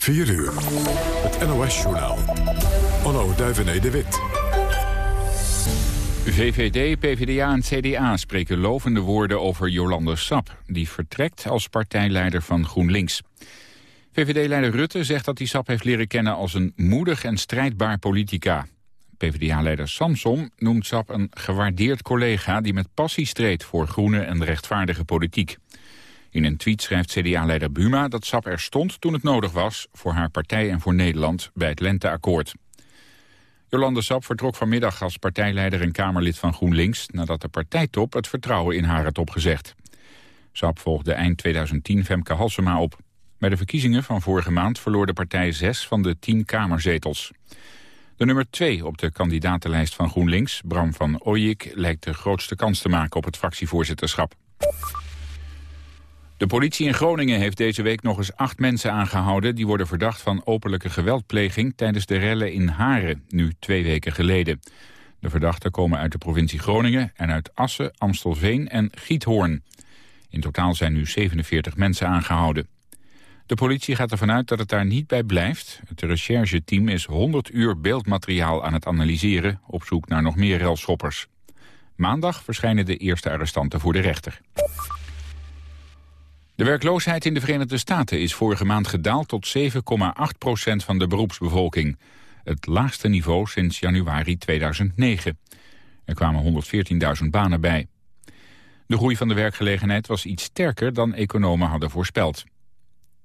4 uur. Het NOS-journaal. Onno Duivené de Wit. VVD, PvdA en CDA spreken lovende woorden over Jolande Sap... die vertrekt als partijleider van GroenLinks. VVD-leider Rutte zegt dat hij Sap heeft leren kennen als een moedig en strijdbaar politica. PvdA-leider Samson noemt Sap een gewaardeerd collega... die met passie streed voor groene en rechtvaardige politiek. In een tweet schrijft CDA-leider Buma dat Sap er stond toen het nodig was... voor haar partij en voor Nederland bij het Lenteakkoord. Jolande Sap vertrok vanmiddag als partijleider en Kamerlid van GroenLinks... nadat de partijtop het vertrouwen in haar had opgezegd. Sap volgde eind 2010 Femke Halsema op. Bij de verkiezingen van vorige maand verloor de partij zes van de tien kamerzetels. De nummer twee op de kandidatenlijst van GroenLinks, Bram van Ooyik... lijkt de grootste kans te maken op het fractievoorzitterschap. De politie in Groningen heeft deze week nog eens acht mensen aangehouden... die worden verdacht van openlijke geweldpleging tijdens de rellen in Haren, nu twee weken geleden. De verdachten komen uit de provincie Groningen en uit Assen, Amstelveen en Giethoorn. In totaal zijn nu 47 mensen aangehouden. De politie gaat ervan uit dat het daar niet bij blijft. Het rechercheteam is 100 uur beeldmateriaal aan het analyseren... op zoek naar nog meer relschoppers. Maandag verschijnen de eerste arrestanten voor de rechter. De werkloosheid in de Verenigde Staten is vorige maand gedaald tot 7,8 procent van de beroepsbevolking. Het laagste niveau sinds januari 2009. Er kwamen 114.000 banen bij. De groei van de werkgelegenheid was iets sterker dan economen hadden voorspeld.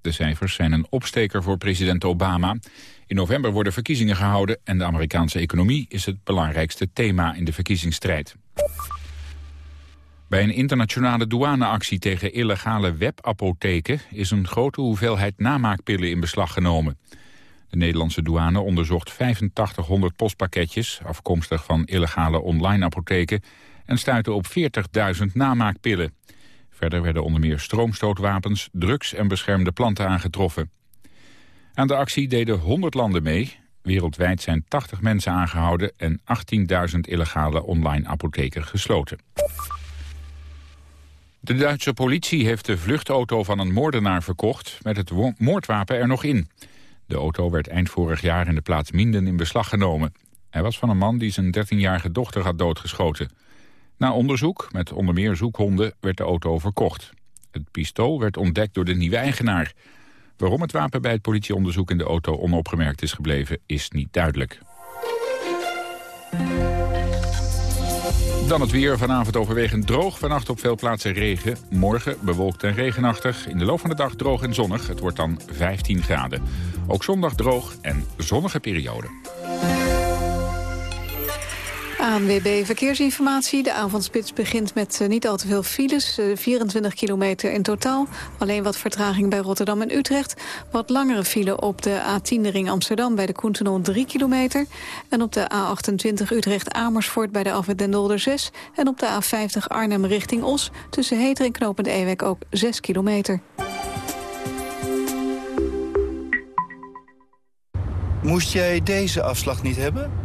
De cijfers zijn een opsteker voor president Obama. In november worden verkiezingen gehouden en de Amerikaanse economie is het belangrijkste thema in de verkiezingsstrijd. Bij een internationale douaneactie tegen illegale webapotheken is een grote hoeveelheid namaakpillen in beslag genomen. De Nederlandse douane onderzocht 8500 postpakketjes, afkomstig van illegale online apotheken, en stuitte op 40.000 namaakpillen. Verder werden onder meer stroomstootwapens, drugs en beschermde planten aangetroffen. Aan de actie deden 100 landen mee. Wereldwijd zijn 80 mensen aangehouden en 18.000 illegale online apotheken gesloten. De Duitse politie heeft de vluchtauto van een moordenaar verkocht... met het moordwapen er nog in. De auto werd eind vorig jaar in de plaats Minden in beslag genomen. Hij was van een man die zijn 13-jarige dochter had doodgeschoten. Na onderzoek, met onder meer zoekhonden, werd de auto verkocht. Het pistool werd ontdekt door de nieuwe eigenaar. Waarom het wapen bij het politieonderzoek in de auto onopgemerkt is gebleven, is niet duidelijk. Dan het weer. Vanavond overwegend droog. Vannacht op veel plaatsen regen. Morgen bewolkt en regenachtig. In de loop van de dag droog en zonnig. Het wordt dan 15 graden. Ook zondag droog en zonnige periode. ANWB Verkeersinformatie. De avondspits begint met uh, niet al te veel files. Uh, 24 kilometer in totaal. Alleen wat vertraging bij Rotterdam en Utrecht. Wat langere file op de A10 ring Amsterdam bij de Koentenol 3 kilometer. En op de A28 Utrecht-Amersfoort bij de Alfred den Dolder 6. En op de A50 Arnhem richting Os. Tussen Heter en Knopend Ewek ook 6 kilometer. Moest jij deze afslag niet hebben?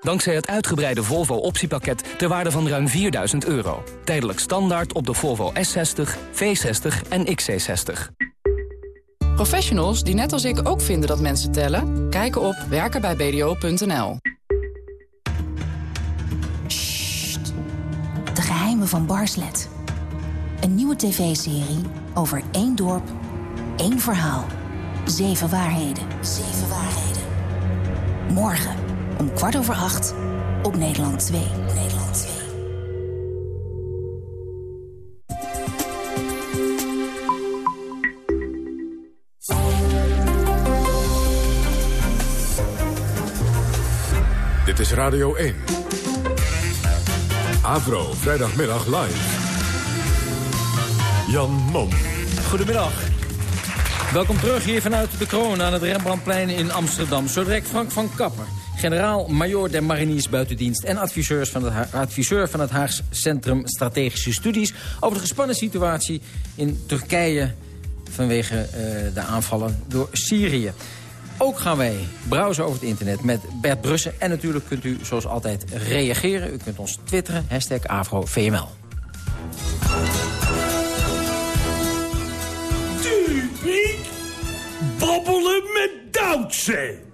Dankzij het uitgebreide Volvo optiepakket ter waarde van ruim 4000 euro. Tijdelijk standaard op de Volvo S60, V60 en XC60. Professionals die net als ik ook vinden dat mensen tellen... kijken op werkenbijbdo.nl. Sst. De geheimen van Barslet. Een nieuwe tv-serie over één dorp, één verhaal. Zeven waarheden. Zeven waarheden. Morgen om kwart over acht op Nederland 2. Nederland 2. Dit is Radio 1. Avro, vrijdagmiddag live. Jan Mom. Goedemiddag. Welkom terug hier vanuit de kroon aan het Rembrandtplein in Amsterdam. Zo direct Frank van Kapper generaal-majoor der mariniers buitendienst... en adviseurs van het adviseur van het Haags Centrum Strategische Studies... over de gespannen situatie in Turkije vanwege uh, de aanvallen door Syrië. Ook gaan wij browsen over het internet met Bert Brussen. En natuurlijk kunt u zoals altijd reageren. U kunt ons twitteren, hashtag. Typiek babbelen met Duitse.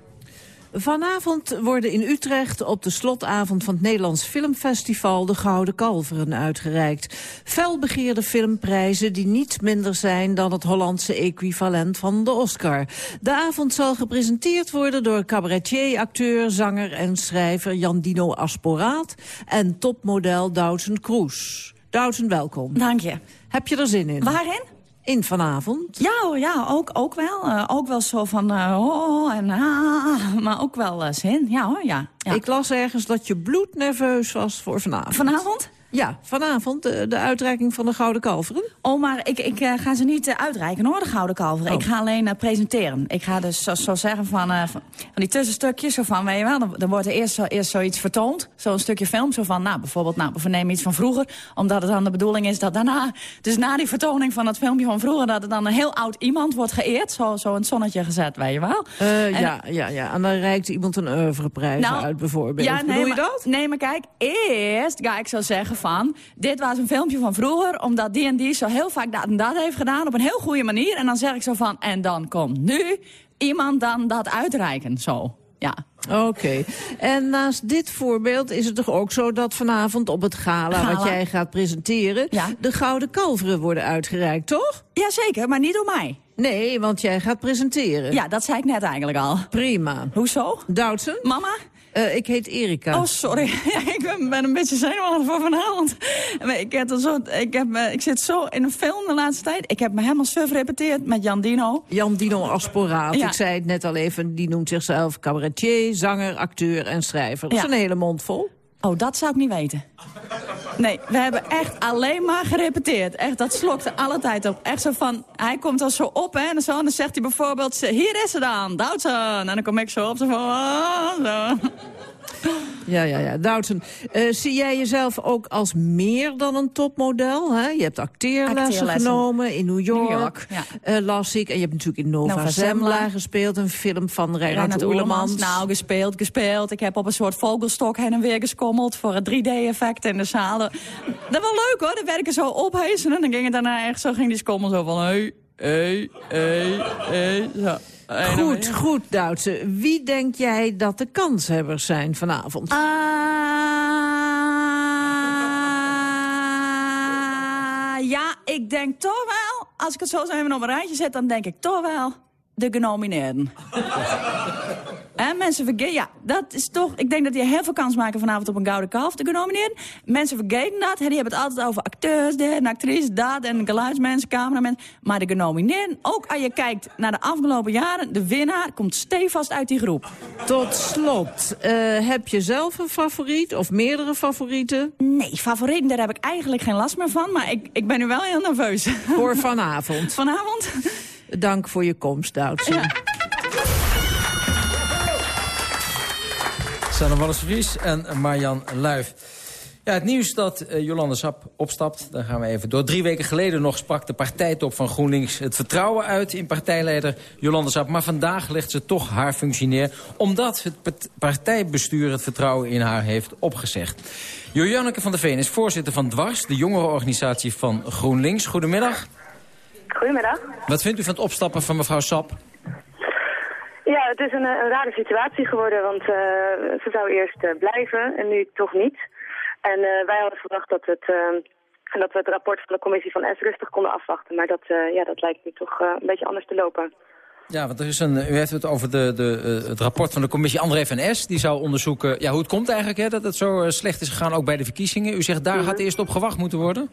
Vanavond worden in Utrecht op de slotavond van het Nederlands Filmfestival de Gouden Kalveren uitgereikt. Felbegeerde filmprijzen die niet minder zijn dan het Hollandse equivalent van de Oscar. De avond zal gepresenteerd worden door cabaretier, acteur, zanger en schrijver Jan Dino Asporaat en topmodel Doutzen Kroes. Doutzen, welkom. Dank je. Heb je er zin in? Waarin? In vanavond? Ja, ja ook, ook wel. Uh, ook wel zo van uh, oh en ah, maar ook wel uh, zin. Ja hoor, ja, ja. Ik las ergens dat je bloednerveus was voor vanavond. Vanavond? Ja, vanavond de, de, uitreiking van de Gouden Kalveren. Oh, maar ik, ik uh, ga ze niet uh, uitreiken hoor, de Gouden Kalveren. Oh. Ik ga alleen uh, presenteren. Ik ga dus zo, zo zeggen van, van, van, die tussenstukjes, zo van, weet je wel, dan, dan wordt er eerst, zo, eerst zoiets vertoond. Zo'n stukje film, zo van, nou, bijvoorbeeld, nou, we vernemen iets van vroeger. Omdat het dan de bedoeling is dat daarna, dus na die vertoning van dat filmpje van vroeger, dat er dan een heel oud iemand wordt geëerd. Zo, zo het zonnetje gezet, weet je wel. En, ja, ja, ja. En dan reikt iemand een oeuvreprijs nou, uit bijvoorbeeld. Ja, nee, Bedoel je maar, dat? Nee, maar kijk, eerst ga ik zo zeggen van, dit was een filmpje van vroeger, omdat die en die zo heel vaak dat en dat heeft gedaan op een heel goede manier. En dan zeg ik zo van, en dan komt nu iemand dan dat uitreiken, zo. Ja. Oké. Okay. En naast dit voorbeeld is het toch ook zo dat vanavond op het gala, gala. wat jij gaat presenteren... Ja. de Gouden Kalveren worden uitgereikt, toch? Jazeker, maar niet door mij. Nee, want jij gaat presenteren. Ja, dat zei ik net eigenlijk al. Prima. Hoezo? Doutsen? Mama? Uh, ik heet Erika. Oh, sorry. Ja, ik ben, ben, een beetje zenuwachtig voor vanavond. Ik, heb zo, ik, heb, ik zit zo in een film de laatste tijd. Ik heb me helemaal suf repeteerd met Jan Dino. Jan Dino Asporaat. Ja. Ik zei het net al even. Die noemt zichzelf cabaretier, zanger, acteur en schrijver. Dat is een hele mond vol. Oh, dat zou ik niet weten. Nee, we hebben echt alleen maar gerepeteerd. Echt, dat slokte alle tijd op. Echt zo van, hij komt dan zo op, hè, en zo, dan zegt hij bijvoorbeeld... Hier is ze dan, Doutzen. En dan kom ik zo op, zo van... Oh, zo. Ja, ja, ja. Doutzen, uh, zie jij jezelf ook als meer dan een topmodel? Hè? Je hebt acteerlessen, Acteerlessen. genomen in New York, New York ja. uh, las ik. En je hebt natuurlijk in Nova, Nova Zembla, gespeeld. Een film van Reinhard. Oerlemans. Nou, gespeeld, gespeeld. Ik heb op een soort vogelstok heen en weer geskommeld... voor het 3D-effect in de zalen. Dat was leuk, hoor. Dan werd ik zo ophezen. En dan ging het daarna echt zo, ging die skommel zo van... Hey, hey, hey, hey, zo. Goed, goed, Duitse. Wie denk jij dat de kanshebbers zijn vanavond? Uh, ja, ik denk toch wel... Als ik het zo even op een rijtje zet, dan denk ik toch wel... de genomineerden. En mensen vergeten, ja, dat is toch... Ik denk dat die heel veel kans maken vanavond op een gouden kalf, de genomineerden. Mensen vergeten dat, hè, die hebben het altijd over acteurs, dit en actrices, dat... en geluidsmensen, cameramensen. Maar de genomineerden, ook als je kijkt naar de afgelopen jaren... de winnaar komt stevast uit die groep. Tot slot, uh, heb je zelf een favoriet of meerdere favorieten? Nee, favorieten, daar heb ik eigenlijk geen last meer van. Maar ik, ik ben nu wel heel nerveus. Voor vanavond? Vanavond? Dank voor je komst, Doutsen. Ja. Sanne Wallis-Vries en Marjan Luif. Ja, het nieuws dat uh, Jolande Sap opstapt, daar gaan we even door. Drie weken geleden nog sprak de partijtop van GroenLinks het vertrouwen uit in partijleider Jolande Sap. Maar vandaag legt ze toch haar functie neer, omdat het partijbestuur het vertrouwen in haar heeft opgezegd. Jojanneke van der Veen is voorzitter van Dwars, de jongerenorganisatie van GroenLinks. Goedemiddag. Goedemiddag. Wat vindt u van het opstappen van mevrouw Sap? Ja, het is een, een rare situatie geworden, want uh, ze zou eerst uh, blijven en nu toch niet. En uh, wij hadden verwacht dat, het, dat we het rapport van de commissie van S rustig konden afwachten. Maar dat, ja, dat lijkt nu toch een beetje anders te lopen. Ja, want er is een, u heeft het over de, de, het rapport van de commissie André van S. Die zou onderzoeken ja, hoe het komt eigenlijk hè, dat het zo slecht is gegaan, ook bij de verkiezingen. U zegt daar mm -hmm. had eerst op gewacht moeten worden?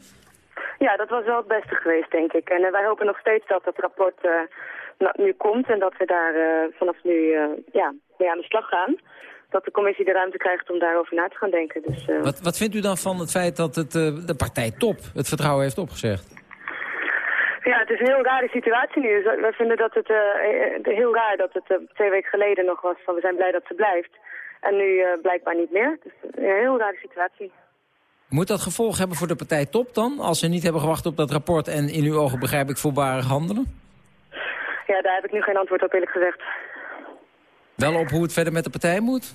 Ja, dat was wel het beste geweest, denk ik. En wij hopen nog steeds dat het rapport nu komt en dat we daar uh, vanaf nu ja, mee aan de slag gaan. dat de commissie de ruimte krijgt om daarover na te gaan denken. Dus, uh... wat, wat vindt u dan van het feit dat het, uh, de partij top het vertrouwen heeft opgezegd? Ja, het is een heel rare situatie nu. Dus we vinden dat het uh, heel raar dat het twee weken geleden nog was van we zijn blij dat ze blijft. En nu blijkbaar niet meer. Dus een heel rare situatie. Moet dat gevolg hebben voor de partij top dan? Als ze niet hebben gewacht op dat rapport en in uw ogen begrijp ik voorbarig handelen? Ja, daar heb ik nu geen antwoord op eerlijk gezegd. Wel op hoe het verder met de partij moet?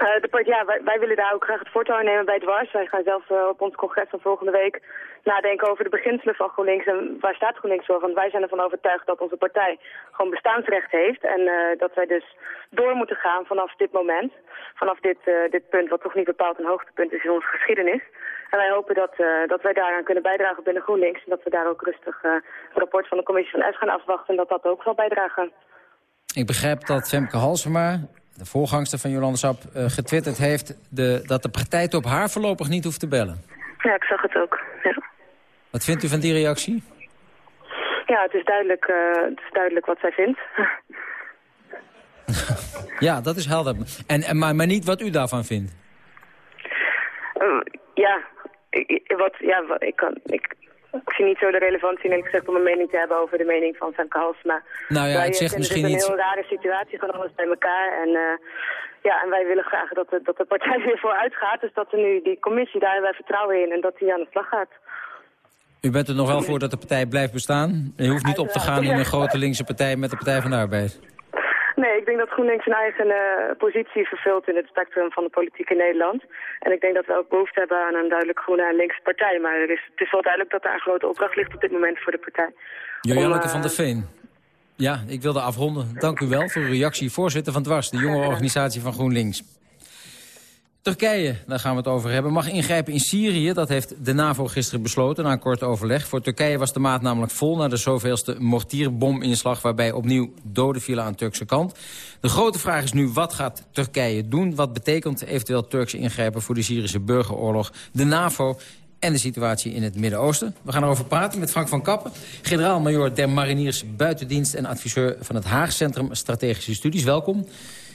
Uh, de, ja, wij, willen daar ook graag het voortouw nemen bij Dwars. Wij gaan zelf uh, op ons congres van volgende week nadenken over de beginselen van GroenLinks en waar staat GroenLinks voor. Want wij zijn ervan overtuigd dat onze partij gewoon bestaansrecht heeft en uh, dat wij dus door moeten gaan vanaf dit moment. Vanaf dit, dit punt wat toch niet bepaald een hoogtepunt is in onze geschiedenis. En wij hopen dat, dat wij daaraan kunnen bijdragen binnen GroenLinks. En dat we daar ook rustig het rapport van de commissie van S gaan afwachten en dat dat ook zal bijdragen. Ik begrijp dat Femke Halsema, de voorgangster van Jolande Sap, uh, getwitterd heeft... De, dat de partijtop haar voorlopig niet hoeft te bellen. Ja, ik zag het ook. Ja. Wat vindt u van die reactie? Ja, het is duidelijk, uh, het is duidelijk wat zij vindt. ja, dat is helder. En, en, maar, maar niet wat u daarvan vindt? Uh, ja, ik, wat, ja, ik, kan, ik, ik zie niet zo de relevantie eerlijk gezegd om een mening te hebben over de mening van Femke Halsema. Nou ja, het zegt misschien niet... Het is een heel rare situatie, gewoon alles bij elkaar. En, uh, ja, en wij willen graag dat de, dat de partij weer vooruit gaat. Dus dat er nu die commissie, daar hebben wij vertrouwen in en dat die aan de slag gaat. U bent er nog wel voor dat de partij blijft bestaan? Je hoeft niet op te gaan in een grote linkse partij met de Partij van de Arbeid. Nee, ik denk dat GroenLinks een eigen uh, positie vervult in het spectrum van de politiek in Nederland. En ik denk dat we ook behoefte hebben aan een duidelijk groene en linkse partij. Maar er is, het is wel duidelijk dat daar een grote opdracht ligt op dit moment voor de partij. Jojanneke uh, van der Veen. Ja, ik wilde afronden. Dank u wel voor uw reactie. Voorzitter van Dwars, de jonge organisatie van GroenLinks. Turkije, daar gaan we het over hebben, mag ingrijpen in Syrië. Dat heeft de NAVO gisteren besloten na een kort overleg. Voor Turkije was de maat namelijk vol na de zoveelste mortierbominslag... waarbij opnieuw doden vielen aan Turkse kant. De grote vraag is nu, wat gaat Turkije doen? Wat betekent eventueel Turkse ingrijpen voor de Syrische burgeroorlog? De NAVO en de situatie in het Midden-Oosten. We gaan erover praten met Frank van Kappen, generaal-majoor der Mariniers Buitendienst... en adviseur van het Haag Centrum Strategische Studies. Welkom.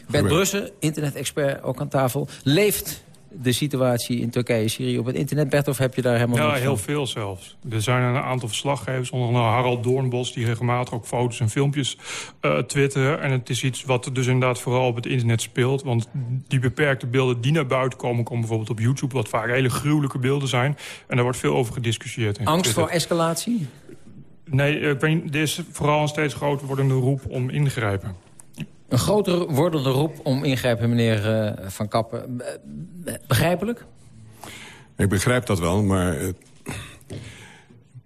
Bert Brussen, internet-expert, ook aan tafel. Leeft de situatie in Turkije, Syrië op het internet, Bert? Of heb je daar helemaal Ja, heel veel zelfs. Er zijn een aantal verslaggevers, onder andere Harald Doornbos... die regelmatig ook foto's en filmpjes uh, twitteren. En het is iets wat dus inderdaad vooral op het internet speelt. Want die beperkte beelden die naar buiten komen... komen bijvoorbeeld op YouTube, wat vaak hele gruwelijke beelden zijn. En daar wordt veel over gediscussieerd. Angst voor escalatie? Nee, ik weet, er is vooral een steeds groter wordende roep om ingrijpen. Een groter wordende roep om ingrijpen, meneer uh, Van Kappen. Begrijpelijk? Ik begrijp dat wel, maar... Uh,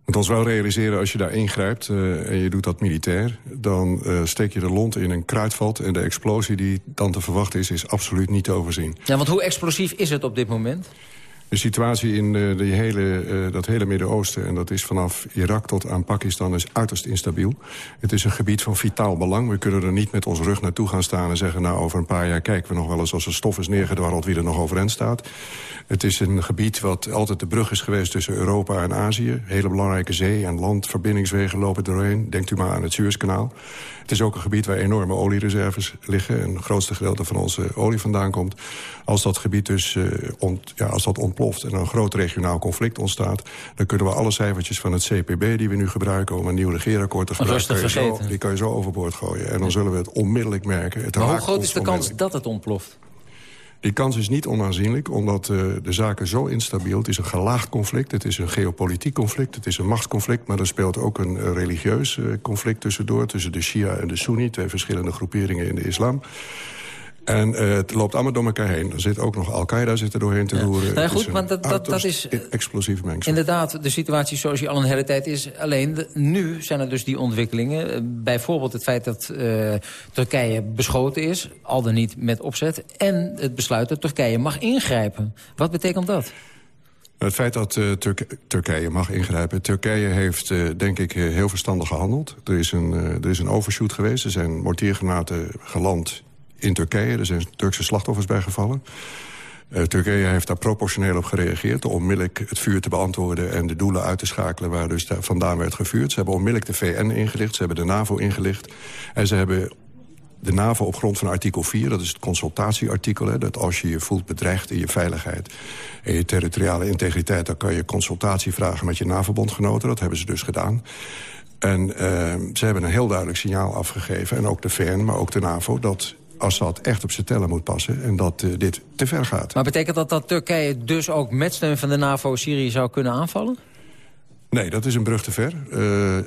moet ons wel realiseren, als je daar ingrijpt uh, en je doet dat militair... dan uh, steek je de lont in een kruidvat en de explosie die dan te verwachten is... is absoluut niet te overzien. Ja, want hoe explosief is het op dit moment? De situatie in uh, de hele, uh, dat hele Midden-Oosten... en dat is vanaf Irak tot aan Pakistan is uiterst instabiel. Het is een gebied van vitaal belang. We kunnen er niet met ons rug naartoe gaan staan en zeggen... nou, over een paar jaar kijken we nog wel eens als er stof is neergedwarreld... wie er nog overeind staat. Het is een gebied wat altijd de brug is geweest tussen Europa en Azië. Hele belangrijke zee- en landverbindingswegen lopen doorheen. Denkt u maar aan het Suezkanaal. Het is ook een gebied waar enorme oliereserves liggen... en het grootste gedeelte van onze olie vandaan komt. Als dat gebied dus uh, ont, ja, als dat ontploft en een groot regionaal conflict ontstaat... dan kunnen we alle cijfertjes van het CPB die we nu gebruiken... om een nieuw regeerakkoord te gebruiken, zo, die kan je zo overboord gooien. En dan zullen we het onmiddellijk merken. Het maar hoe groot is de kans dat het ontploft? Die kans is niet onaanzienlijk, omdat uh, de zaken zo instabiel... Het is een gelaagd conflict, het is een geopolitiek conflict... het is een machtsconflict, maar er speelt ook een uh, religieus uh, conflict tussendoor... tussen de Shia en de Sunni, twee verschillende groeperingen in de islam... En uh, het loopt allemaal door elkaar heen. Er zit ook nog Al-Qaeda zit er doorheen te roeren. Ja. Nou, goed, maar dat, dat, dat is explosief mengsel. Inderdaad, de situatie zoals die al een hele tijd is. Alleen de, nu zijn er dus die ontwikkelingen. Bijvoorbeeld het feit dat uh, Turkije beschoten is. Al dan niet met opzet. En het besluit dat Turkije mag ingrijpen. Wat betekent dat? Het feit dat uh, Turk Turkije mag ingrijpen. Turkije heeft, uh, denk ik, heel verstandig gehandeld. Er is, een, er is een overshoot geweest. Er zijn mortiergranaten geland in Turkije. Er zijn Turkse slachtoffers bijgevallen. Uh, Turkije heeft daar proportioneel op gereageerd... om onmiddellijk het vuur te beantwoorden en de doelen uit te schakelen... waar dus vandaan werd gevuurd. Ze hebben onmiddellijk de VN ingelicht, ze hebben de NAVO ingelicht... en ze hebben de NAVO op grond van artikel 4, dat is het consultatieartikel... Dat als je je voelt bedreigd in je veiligheid en je territoriale integriteit... dan kan je consultatie vragen met je NAVO-bondgenoten. Dat hebben ze dus gedaan. En uh, ze hebben een heel duidelijk signaal afgegeven... en ook de VN, maar ook de NAVO... dat Assad echt op zijn tellen moet passen en dat uh, dit te ver gaat. Maar betekent dat dat Turkije dus ook met steun van de NAVO Syrië zou kunnen aanvallen? Nee, dat is een brug te ver. Uh,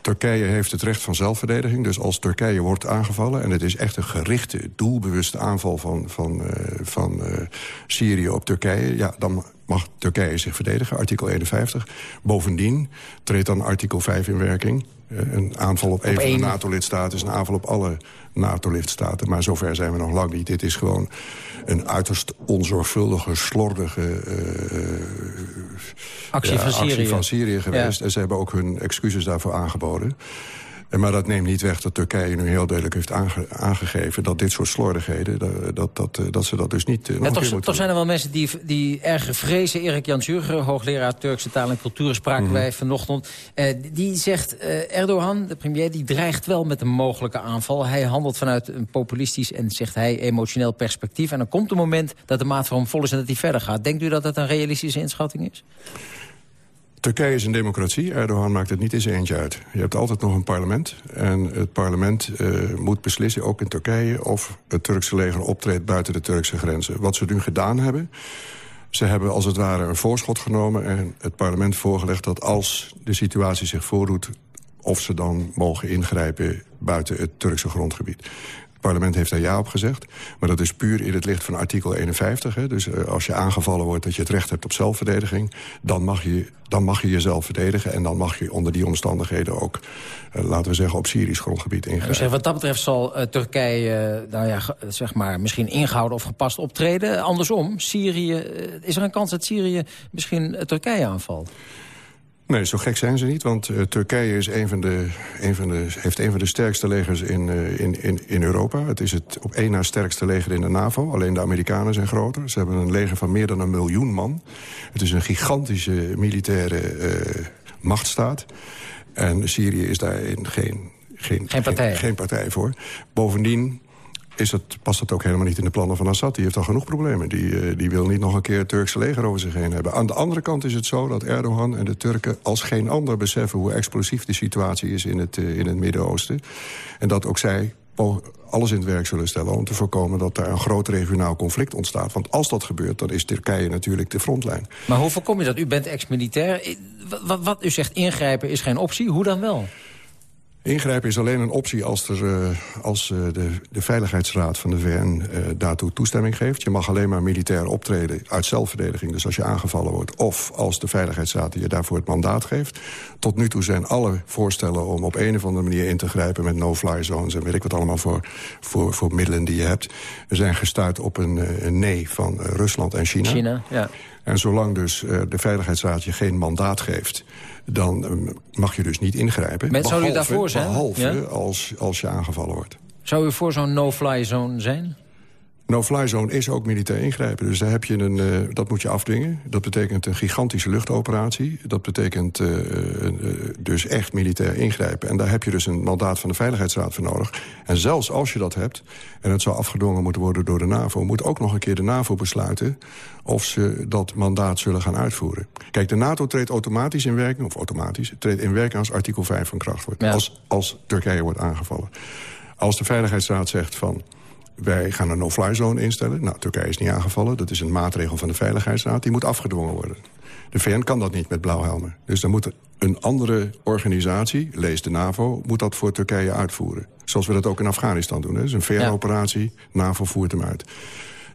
Turkije heeft het recht van zelfverdediging. Dus als Turkije wordt aangevallen... en het is echt een gerichte, doelbewuste aanval van, van, uh, van uh, Syrië op Turkije... ja, dan mag Turkije zich verdedigen, artikel 51. Bovendien treedt dan artikel 5 in werking. Een aanval op, op een van de NATO-lidstaten is een aanval op alle NATO-lidstaten. Maar zover zijn we nog lang niet. Dit is gewoon een uiterst onzorgvuldige, slordige... Uh, actie, ja, van, Syrië. actie van Syrië geweest. Ja. En ze hebben ook hun excuses daarvoor aangeboden. Maar dat neemt niet weg dat Turkije nu heel duidelijk heeft aange aangegeven... dat dit soort slordigheden, dat, dat, dat, dat ze dat dus niet uh, ja, toch, toch zijn er wel mensen die, die erg vrezen. Erik Jan Jurgen, hoogleraar Turkse taal en cultuur... spraken mm -hmm. wij vanochtend. Uh, die zegt, uh, Erdogan, de premier, die dreigt wel met een mogelijke aanval. Hij handelt vanuit een populistisch en, zegt hij, emotioneel perspectief. En dan komt een moment dat de maat voor hem vol is en dat hij verder gaat. Denkt u dat dat een realistische inschatting is? Turkije is een democratie. Erdogan maakt het niet in zijn eentje uit. Je hebt altijd nog een parlement. En het parlement uh, moet beslissen, ook in Turkije... of het Turkse leger optreedt buiten de Turkse grenzen. Wat ze nu gedaan hebben... Ze hebben als het ware een voorschot genomen en het parlement voorgelegd... dat als de situatie zich voordoet, of ze dan mogen ingrijpen buiten het Turkse grondgebied. Het parlement heeft daar ja op gezegd. Maar dat is puur in het licht van artikel 51. Hè. Dus uh, als je aangevallen wordt dat je het recht hebt op zelfverdediging... dan mag je, dan mag je jezelf verdedigen. En dan mag je onder die omstandigheden ook, uh, laten we zeggen... op Syrisch grondgebied ingrijpen. Dus wat dat betreft zal uh, Turkije, nou ja, zeg maar, misschien ingehouden of gepast optreden. Andersom, Syrië, is er een kans dat Syrië misschien Turkije aanvalt? Nee, zo gek zijn ze niet, want uh, Turkije is een van de, een van de, heeft een van de sterkste legers in, uh, in, in, in Europa. Het is het op één na sterkste leger in de NAVO. Alleen de Amerikanen zijn groter. Ze hebben een leger van meer dan een miljoen man. Het is een gigantische militaire uh, machtsstaat. En Syrië is daarin geen, geen, geen, partij. geen, geen partij voor. Bovendien is het, past dat ook helemaal niet in de plannen van Assad. Die heeft al genoeg problemen. Die, uh, die wil niet nog een keer het Turkse leger over zich heen hebben. Aan de andere kant is het zo dat Erdogan en de Turken... als geen ander beseffen hoe explosief de situatie is in het, in het Midden-Oosten. En dat ook zij alles in het werk zullen stellen... om te voorkomen dat daar een groot regionaal conflict ontstaat. Want als dat gebeurt, dan is Turkije natuurlijk de frontlijn. Maar hoe voorkom je dat? U bent ex-militair. Wat, wat u zegt, ingrijpen is geen optie. Hoe dan wel? Ingrijpen is alleen een optie als, er, uh, als uh, de, de Veiligheidsraad van de VN uh, daartoe toestemming geeft. Je mag alleen maar militair optreden uit zelfverdediging, dus als je aangevallen wordt. Of als de Veiligheidsraad je daarvoor het mandaat geeft. Tot nu toe zijn alle voorstellen om op een of andere manier in te grijpen... met no-fly zones en weet ik wat allemaal voor, voor, voor middelen die je hebt... Zijn gestuurd op een, een nee van Rusland en China. China, ja. En zolang dus de Veiligheidsraad je geen mandaat geeft dan mag je dus niet ingrijpen. Met, zou u daarvoor zijn? Behalve ja? als, als je aangevallen wordt. Zou u voor zo'n no-fly zone zijn? No-fly zone is ook militair ingrijpen. Dus daar heb je een, uh, dat moet je afdwingen. Dat betekent een gigantische luchtoperatie. Dat betekent uh, uh, dus echt militair ingrijpen. En daar heb je dus een mandaat van de Veiligheidsraad voor nodig. En zelfs als je dat hebt, en het zou afgedwongen moeten worden door de NAVO... moet ook nog een keer de NAVO besluiten of ze dat mandaat zullen gaan uitvoeren. Kijk, de NATO treedt automatisch in werking, of automatisch... treedt in werking als artikel 5 van kracht wordt. Ja. Als, als Turkije wordt aangevallen. Als de Veiligheidsraad zegt van wij gaan een no-fly zone instellen. Nou, Turkije is niet aangevallen. Dat is een maatregel van de Veiligheidsraad. Die moet afgedwongen worden. De VN kan dat niet met blauwhelmen. Dus dan moet een andere organisatie, lees de NAVO... moet dat voor Turkije uitvoeren. Zoals we dat ook in Afghanistan doen. Dat is een VN-operatie, NAVO voert hem uit.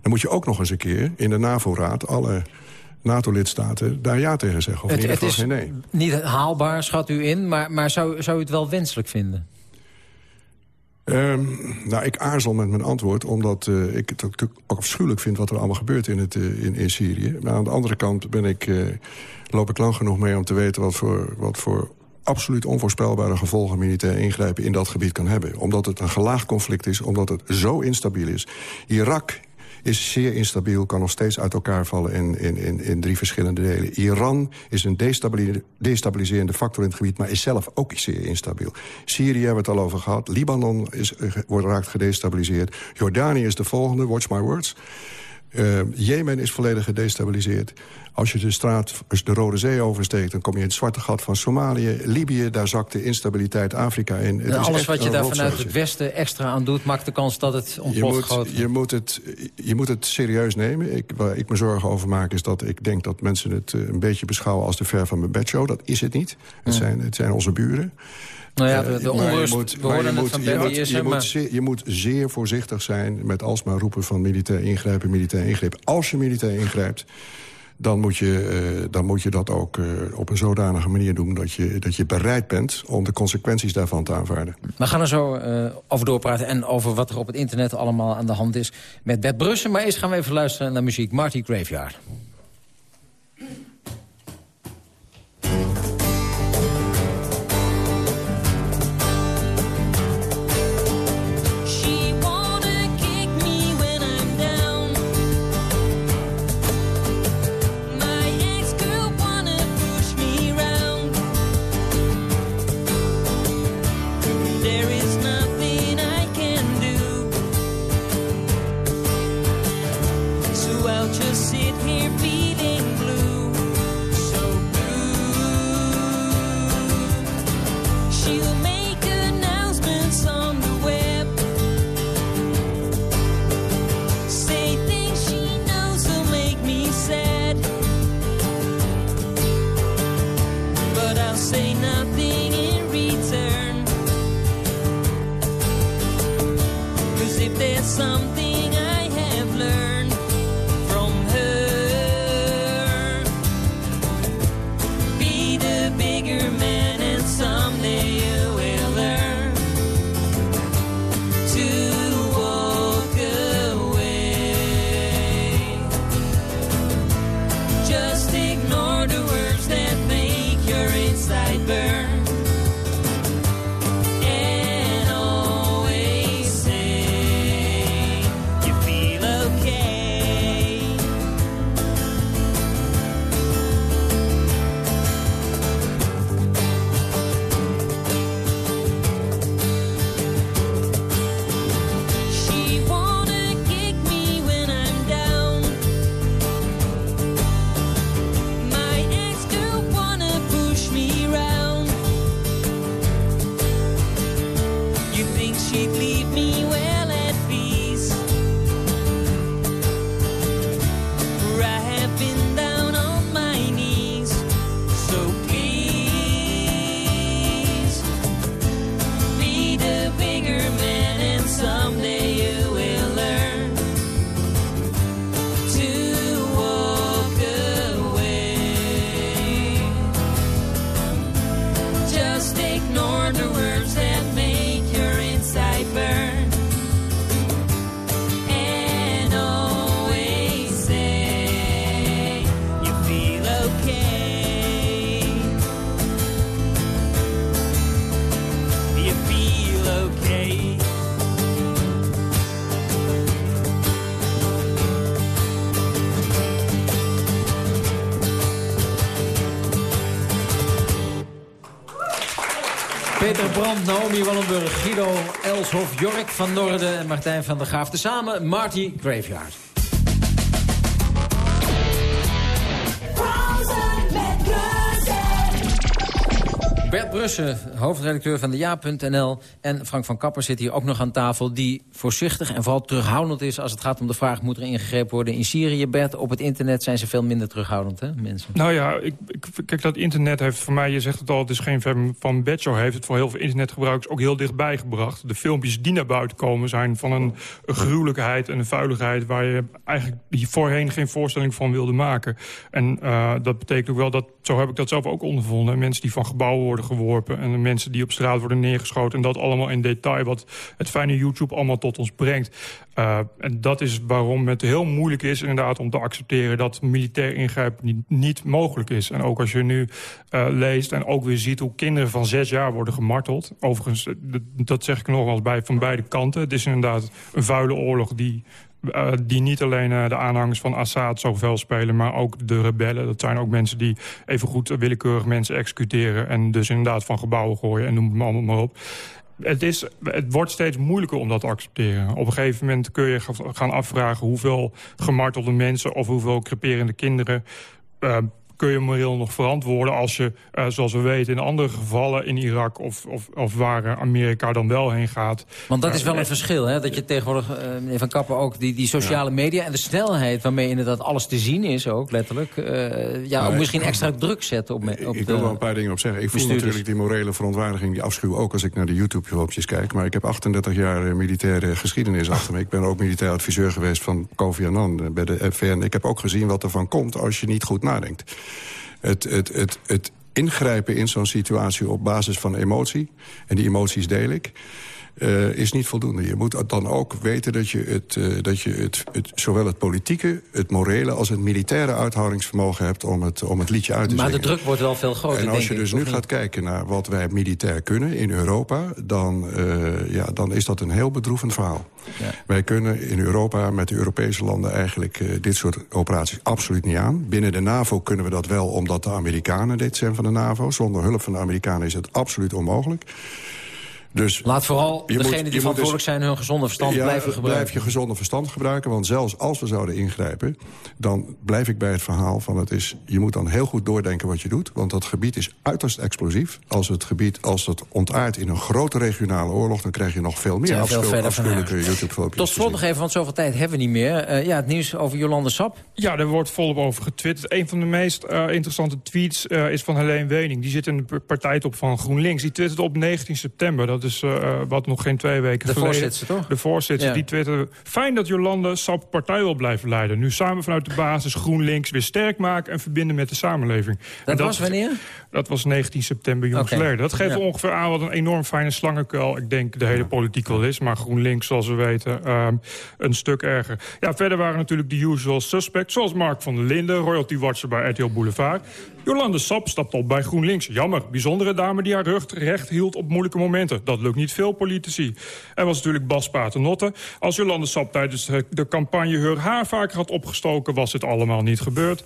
Dan moet je ook nog eens een keer in de NAVO-raad... alle NATO-lidstaten daar ja tegen zeggen. Of het, in ieder geval geen nee. Niet haalbaar, schat u in. Maar, maar zou, zou u het wel wenselijk vinden? Um, nou, ik aarzel met mijn antwoord, omdat uh, ik het ook, ook afschuwelijk vind... wat er allemaal gebeurt in, het, uh, in, Syrië. Maar aan de andere kant ben ik, uh, loop ik lang genoeg mee om te weten... wat voor, wat voor absoluut onvoorspelbare gevolgen militair ingrijpen in dat gebied kan hebben. Omdat het een gelaagd conflict is, omdat het zo instabiel is. Irak is zeer instabiel, kan nog steeds uit elkaar vallen in, in, in, in drie verschillende delen. Iran is een destabiliserende factor in het gebied, maar is zelf ook zeer instabiel. Syrië hebben we het al over gehad. Libanon is, eh, wordt raakt gedestabiliseerd. Jordanië is de volgende, watch my words. Uh, Jemen is volledig gedestabiliseerd. Als je de straat, als je de Rode Zee oversteekt... dan kom je in het zwarte gat van Somalië. Libië, daar zakt de instabiliteit Afrika in. Het alles wat je daar vanuit het Westen extra aan doet... maakt de kans dat het ontploft groter je moet het, je moet het serieus nemen. Ik, waar ik me zorgen over maak is dat ik denk dat mensen het eh, een beetje beschouwen... als de ver van mijn bedshow. Dat is het niet. Het, zijn, het zijn onze buren. Nou ja, de, de onrust, moet, we hoorden het van je moet, je, moet zeer, je moet zeer voorzichtig zijn met alsmaar roepen van militair ingrijpen, militair ingrijpen. Als je militair ingrijpt, dan moet je, uh, dan moet je dat ook uh, op een zodanige manier doen... Dat je, dat je bereid bent om de consequenties daarvan te aanvaarden. We gaan er zo uh, over doorpraten en over wat er op het internet allemaal aan de hand is... met Bert Brussen. Maar eerst gaan we even luisteren naar muziek Marty Graveyard. Brandt, Naomi Wallenburg, Guido Elshoff, Jork van Noorden en Martijn van der Graaf. Tezamen Marty Graveyard. Bert Brussen, hoofdredacteur van de Ja.nl... en Frank van Kapper zit hier ook nog aan tafel... die voorzichtig en vooral terughoudend is als het gaat om de vraag... moet er ingegrepen worden in Syrië, Bert? Op het internet zijn ze veel minder terughoudend, hè, mensen? Nou ja, ik, ik, kijk, dat internet heeft voor mij... je zegt het al, het is geen fan van bedshow... heeft het voor heel veel internetgebruikers ook heel dichtbij gebracht. De filmpjes die naar buiten komen zijn van een, gruwelijkheid en een vuiligheid... waar je eigenlijk voorheen geen voorstelling van wilde maken. En uh, dat betekent ook wel dat, zo heb ik dat zelf ook ondervonden... mensen die van gebouwen worden geworpen... en mensen die op straat worden neergeschoten. En dat allemaal in detail, wat het fijne YouTube allemaal tot ons brengt. Uh, en dat is waarom het heel moeilijk is inderdaad om te accepteren... dat militair ingrijpen niet, mogelijk is. En ook als je nu uh, leest en ook weer ziet hoe kinderen van zes jaar worden gemarteld. Overigens, dat zeg ik nogmaals bij van beide kanten. Het is inderdaad een vuile oorlog die die niet alleen de aanhangers van Assad zoveel spelen... maar ook de rebellen. Dat zijn ook mensen die evengoed willekeurig mensen executeren... en dus inderdaad van gebouwen gooien en noem het allemaal maar op het, is, het wordt steeds moeilijker om dat te accepteren. Op een gegeven moment kun je gaan afvragen... hoeveel gemartelde mensen of hoeveel creperende kinderen... Uh, kun je moreel nog verantwoorden als je, uh, zoals we weten... in andere gevallen in Irak of, of, of waar Amerika dan wel heen gaat. Want dat is wel een verschil, hè? Dat je tegenwoordig, uh, meneer Van Kappen, ook die, die sociale ja. media... en de snelheid waarmee inderdaad alles te zien is ook, letterlijk... ja, ook misschien extra druk zetten op, me, op Ik wil wel een paar dingen op zeggen. Ik voel natuurlijk die morele verontwaardiging, die afschuw... ook als ik naar de YouTube-filmpjes kijk. Maar ik heb 38 jaar militaire geschiedenis achter me. Ik ben ook militair adviseur geweest van Kofi Annan bij de FN. Ik heb ook gezien wat er van komt als je niet goed nadenkt het, het, het, het ingrijpen in zo'n situatie op basis van emotie... en die emoties deel ik... Uh, is niet voldoende. Je moet dan ook weten dat je, het, uh, dat je het, het, zowel het politieke, het morele... als het militaire uithoudingsvermogen hebt om het, om het liedje uit te maar zingen. Maar de druk wordt wel veel groter, En als je dus nu gaat kijken naar wat wij militair kunnen in Europa... dan, uh, ja, dan is dat een heel bedroevend verhaal. Ja. Wij kunnen in Europa met de Europese landen eigenlijk dit soort operaties absoluut niet aan. Binnen de NAVO kunnen we dat wel omdat de Amerikanen dit zijn van de NAVO. Zonder hulp van de Amerikanen is het absoluut onmogelijk. Dus Laat vooral degenen die verantwoordelijk dus, zijn hun gezonde verstand ja, blijven gebruiken. blijf je gezonde verstand gebruiken. Want zelfs als we zouden ingrijpen... dan blijf ik bij het verhaal van het is... je moet dan heel goed doordenken wat je doet. Want dat gebied is uiterst explosief. Als het gebied als het ontaart in een grote regionale oorlog... dan krijg je nog veel meer afschuwelijke YouTube-filmpjes. Tot slot nog even, want zoveel tijd hebben we niet meer. Uh, ja, het nieuws over Jolande Sap. Ja, er wordt volop over getwitterd. Een van de meest uh, interessante tweets uh, is van Helene Wening. Die zit in de partijtop van GroenLinks. Die twitterde op 19 september. Dat is uh, wat nog geen twee weken de geleden... De voorzitter, toch? De voorzitter, ja. die twitterde... Fijn dat Jolande Sap partij wil blijven leiden. Nu samen vanuit de basis GroenLinks weer sterk maken... en verbinden met de samenleving. Dat, dat was wanneer? Dat was 19 september jongsleden. Okay. Dat geeft ja. ongeveer aan wat een enorm fijne slangenkuil... ik denk de hele politiek wel is, maar GroenLinks, zoals we weten... Um, een stuk erger. Ja, verder waren natuurlijk de usual suspects... zoals Mark van der Linden, royalty watcher bij RTL Boulevard... Jolande Sap stapt op bij GroenLinks. Jammer, bijzondere dame die haar rug recht hield op moeilijke momenten. Dat lukt niet veel politici. Er was natuurlijk Bas Paternotte. Als Jolande Sap tijdens de campagne haar haar vaker had opgestoken... was dit allemaal niet gebeurd.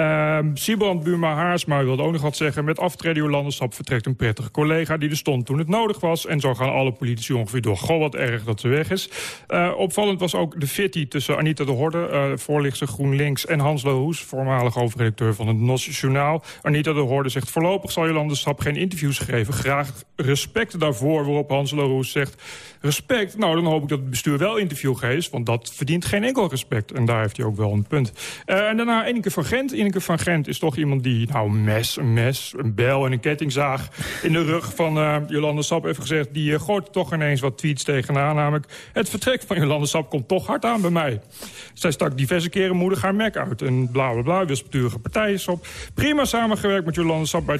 Uh, Siebrand Buma Haarsma wilde ook nog wat zeggen. Met aftreden Jolande Sap vertrekt een prettige collega die er stond toen het nodig was. En zo gaan alle politici ongeveer door. Goh, wat erg dat ze weg is. Uh, opvallend was ook de fitty tussen Anita de Horde, uh, voorlichter GroenLinks... en Hans Loos, voormalig hoofdredacteur van het NOS Journaal. Anita de Horde zegt voorlopig zal Jolande Sap geen interviews geven. Graag respect daarvoor, waarop Hans Loos zegt... respect, nou dan hoop ik dat het bestuur wel interview geeft... want dat verdient geen enkel respect. En daar heeft hij ook wel een punt. Uh, en daarna Enike van Gent... Ineke van Gent is toch iemand die nou, een mes, een mes, een bel en een kettingzaag... in de rug van uh, Jolande Sap heeft gezegd... die uh, gooit toch ineens wat tweets tegenaan. Namelijk, het vertrek van Jolande Sap komt toch hard aan bij mij. Zij stak diverse keren moedig haar mek uit. En bla bla bla, wispelturige partij is op. Prima samengewerkt met Jolande Sap bij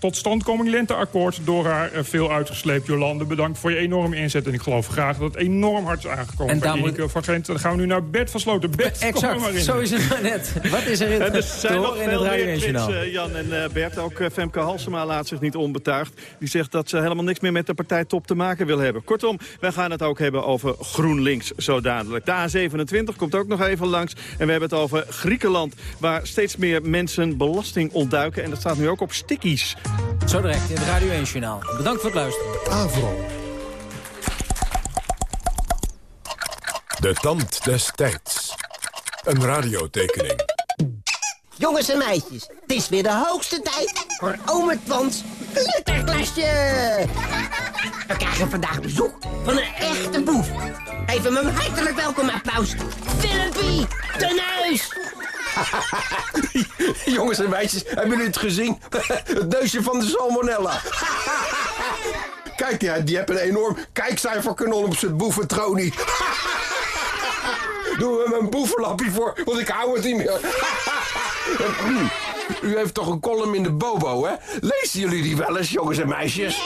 totstandkoming lenteakkoord. Door uh, veel uitgesleept. Jolande, bedankt voor je enorme inzet. En ik geloof graag dat het enorm hard is aangekomen en bij Ineke moet... van Gent. Dan gaan we nu naar Bert van Sloten. Bert, exact, maar in. zo is het maar net. Wat is er in er zijn nog veel meer tweets, uh, Jan en uh, Bert. Ook Femke Halsema laat zich niet onbetuigd. Die zegt dat ze helemaal niks meer met de partijtop te maken wil hebben. Kortom, wij gaan het ook hebben over GroenLinks zo dadelijk. De A27 komt ook nog even langs. En we hebben het over Griekenland, waar steeds meer mensen belasting ontduiken. En dat staat nu ook op stickies. Zo direct in het Radio 1 Journaal. Bedankt voor het luisteren. Avro. De tand des tijds. Een radiotekening. Jongens en meisjes, het is weer de hoogste tijd voor Ome Twans klutterklasje. We krijgen vandaag bezoek van een echte boef. Geef hem een hartelijk welkom applaus. Philippie, ten huis. Jongens en meisjes, hebben jullie het gezien? Het neusje van de salmonella. Kijk, die, die heeft een enorm kijkcijferkanon op zijn boeventronie. Doe hem een boevenlappie voor, want ik hou het niet meer. U heeft toch een column in de Bobo, hè? Lezen jullie die wel eens, jongens en meisjes?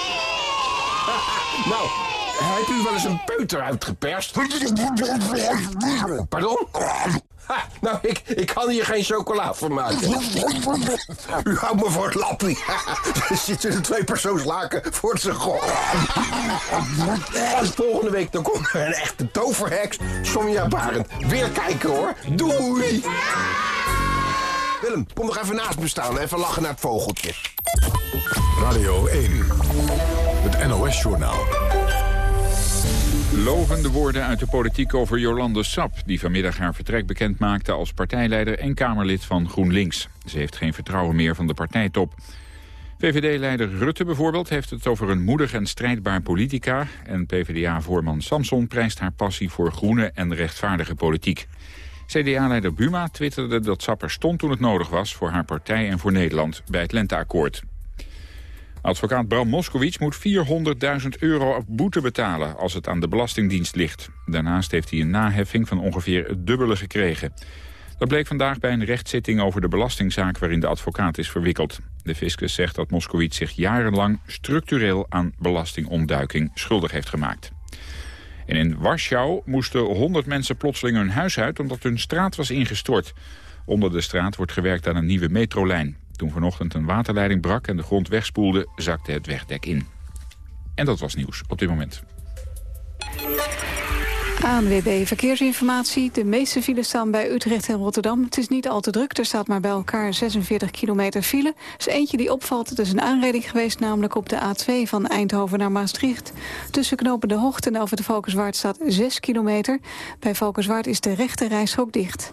nou, Heb u wel eens een peuter uitgeperst? Pardon? Ha, nou, ik, ik kan hier geen chocola van maken. U houdt me voor het lappie. Er zitten er twee persoonslaken voor zijn god. Volgende week dan komt er een echte toverheks. Sonja Barend. Weer kijken hoor. Doei. Willem, kom nog even naast me staan. Even lachen naar het vogeltje. Radio 1. Het NOS-journaal. Lovende woorden uit de politiek over Jolande Sap... die vanmiddag haar vertrek bekend maakte als partijleider en Kamerlid van GroenLinks. Ze heeft geen vertrouwen meer van de partijtop. VVD-leider Rutte bijvoorbeeld heeft het over een moedig en strijdbaar politica... en PvdA-voorman Samson prijst haar passie voor groene en rechtvaardige politiek. CDA-leider Buma twitterde dat Sap er stond toen het nodig was... voor haar partij en voor Nederland bij het Lenteakkoord. Advocaat Bram Moskowitz moet 400.000 euro boete betalen als het aan de Belastingdienst ligt. Daarnaast heeft hij een naheffing van ongeveer het dubbele gekregen. Dat bleek vandaag bij een rechtszitting over de belastingzaak waarin de advocaat is verwikkeld. De fiscus zegt dat Moskowitz zich jarenlang structureel aan belastingontduiking schuldig heeft gemaakt. In Warschau moesten 100 mensen plotseling hun huis uit omdat hun straat was ingestort. Onder de straat wordt gewerkt aan een nieuwe metrolijn. Toen vanochtend een waterleiding brak en de grond wegspoelde, zakte het wegdek in. En dat was nieuws op dit moment. ANWB Verkeersinformatie. De meeste files staan bij Utrecht en Rotterdam. Het is niet al te druk, er staat maar bij elkaar 46 kilometer file. Er is eentje die opvalt, het is een aanrijding geweest... namelijk op de A2 van Eindhoven naar Maastricht. Tussen knopen De Hoogte en over de Valkenswaard staat 6 kilometer. Bij Valkenswaard is de rechte rijstrook dicht.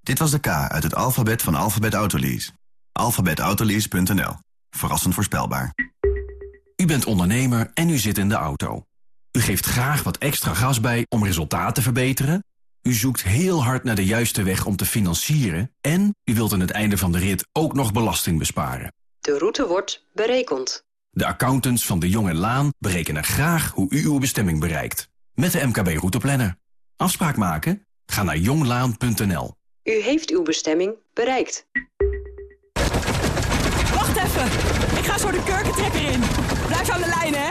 Dit was de K uit het alfabet van Alphabet Autolease. Alphabetautolease.nl. Verrassend voorspelbaar. U bent ondernemer en u zit in de auto. U geeft graag wat extra gas bij om resultaten te verbeteren. U zoekt heel hard naar de juiste weg om te financieren. En u wilt aan het einde van de rit ook nog belasting besparen. De route wordt berekend. De accountants van de Jonge Laan berekenen graag hoe u uw bestemming bereikt. Met de MKB Routeplanner. Afspraak maken? Ga naar jonglaan.nl. U heeft uw bestemming bereikt. Wacht even. Ik ga zo de kurkentrekker in. Blijf aan de lijn, hè.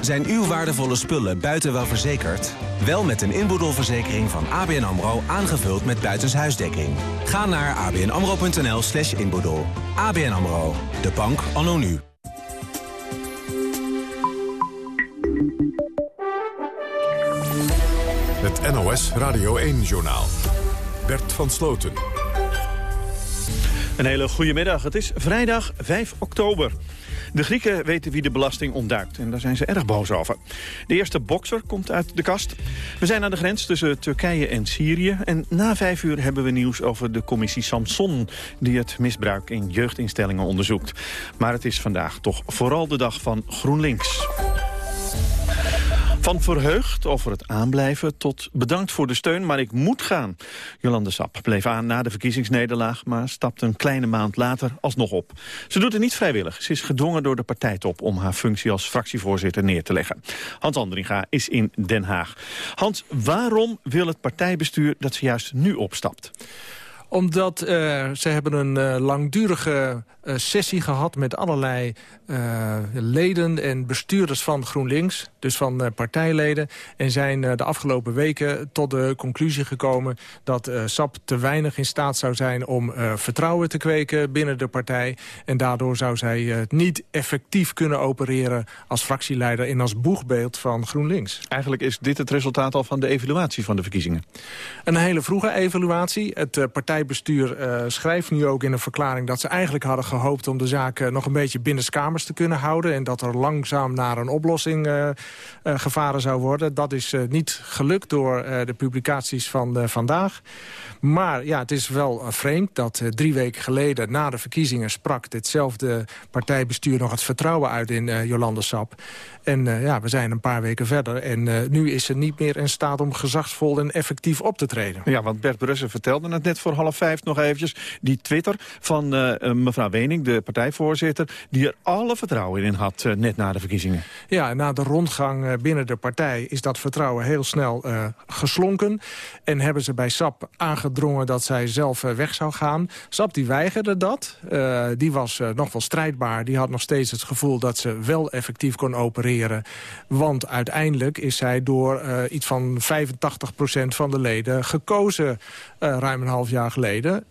Zijn uw waardevolle spullen buiten wel verzekerd? Wel met een inboedelverzekering van ABN AMRO aangevuld met buitenshuisdekking. Ga naar abnamro.nl slash inboedel. ABN AMRO, de bank anno nu. Het NOS Radio 1-journaal. Bert van Sloten. Een hele goede middag. Het is vrijdag 5 oktober. De Grieken weten wie de belasting ontduikt en daar zijn ze erg boos over. De eerste bokser komt uit de kast. We zijn aan de grens tussen Turkije en Syrië. En na vijf uur hebben we nieuws over de commissie Samson... die het misbruik in jeugdinstellingen onderzoekt. Maar het is vandaag toch vooral de dag van GroenLinks. Van verheugd over het aanblijven tot bedankt voor de steun, maar ik moet gaan. Jolande Sap bleef aan na de verkiezingsnederlaag... maar stapte een kleine maand later alsnog op. Ze doet het niet vrijwillig. Ze is gedwongen door de partijtop om haar functie als fractievoorzitter neer te leggen. Hans Andringa is in Den Haag. Hans, waarom wil het partijbestuur dat ze juist nu opstapt? Omdat uh, ze hebben een uh, langdurige uh, sessie gehad met allerlei leden en bestuurders van GroenLinks. Dus van partijleden. En zijn de afgelopen weken tot de conclusie gekomen... dat SAP te weinig in staat zou zijn om vertrouwen te kweken binnen de partij. En daardoor zou zij niet effectief kunnen opereren als fractieleider... en als boegbeeld van GroenLinks. Eigenlijk is dit het resultaat al van de evaluatie van de verkiezingen. Een hele vroege evaluatie. Het partij partijbestuur uh, schrijft nu ook in een verklaring... dat ze eigenlijk hadden gehoopt om de zaak uh, nog een beetje binnenskamers te kunnen houden... en dat er langzaam naar een oplossing uh, gevaren zou worden. Dat is niet gelukt door de publicaties van vandaag. Maar ja, het is wel vreemd dat drie weken geleden... na de verkiezingen sprak ditzelfde partijbestuur nog het vertrouwen uit in Jolande Sap. En ja, we zijn een paar weken verder. En nu is ze niet meer in staat om gezagsvol en effectief op te treden. Ja, want Bert Brussen vertelde het net voor half vijf nog eventjes. Die Twitter van uh, mevrouw Wening, de partijvoorzitter... die er alle vertrouwen in had uh, net na de verkiezingen. Ja, na de rondgang binnen de partij is dat vertrouwen heel snel geslonken. En hebben ze bij SAP aangedrongen dat zij zelf weg zou gaan. SAP die weigerde dat. die was nog wel strijdbaar. Die had nog steeds het gevoel dat ze wel effectief kon opereren. Want uiteindelijk is zij door iets van 85% van de leden gekozen... ruim een half jaar geleden.